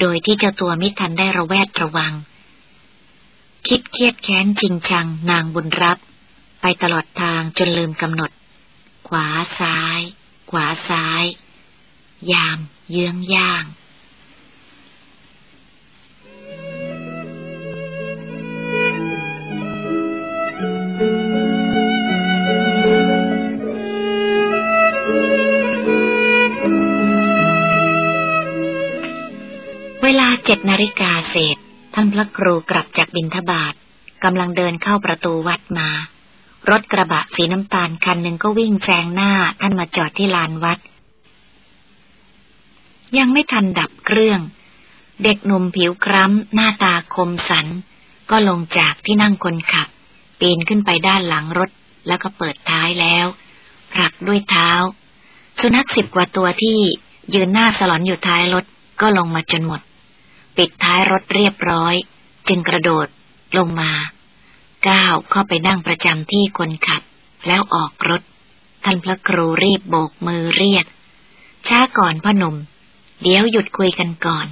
โดยที่เจ้าตัวมิทันได้ระแวดระวัง คิดเครียดแค้นจริงชังนางบุญรับ ไปตลอดทางจนลืมกำหนด ขวาซ้าย ขวาซ้าย ยามเยื้องย่าง เจ็ดนาฬิกาเศษ ท่านพระครูกลับจากบินทบาทกำลังเดินเข้าประตูวัดมา รถกระบะสีน้ำตาลคันหนึ่งก็วิ่งแซงหน้าท่านมาจอดที่ลานวัด ยังไม่ทันดับเครื่อง เด็กหนุ่มผิวคล้ำหน้าตาคมสัน ก็ลงจากที่นั่งคนขับ ปีนขึ้นไปด้านหลังรถแล้วก็เปิดท้ายแล้วผลักด้วยเท้า สุนัขสิบกว่าตัวที่ยืนหน้าสลอนอยู่ท้ายรถก็ลงมาจนหมด ปิดท้ายรถเรียบร้อย จึงกระโดดลงมา ก้าวเข้าไปนั่งประจำที่คนขับ แล้วออกรถ ท่านพระครูรีบโบกมือเรียก ช้าก่อนพ่อหนุ่ม เดี๋ยวหยุดคุยกันก่อน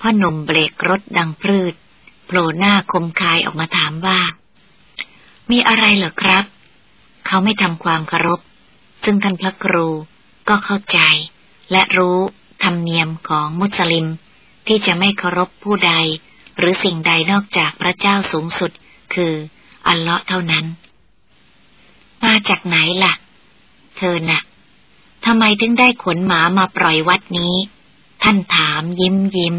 พ่อหนุ่มเบรกรถดังพืดโผล่หน้าคมคายออกมาถามว่า มีอะไรเหรอครับ เขาไม่ทำความเคารพ ซึ่งท่านพระครูก็เข้าใจ และรู้ธรรมเนียมของมุสลิม ที่จะไม่เคารพผู้ใด หรือสิ่งใดนอกจากพระเจ้าสูงสุด คืออัลเลาะห์เท่านั้น มาจากไหนละ่ะ เธอนะ่ะทำไมถึงได้ขนหมามาปล่อยวัดนี้ ท่านถามยิ้มยิ้ม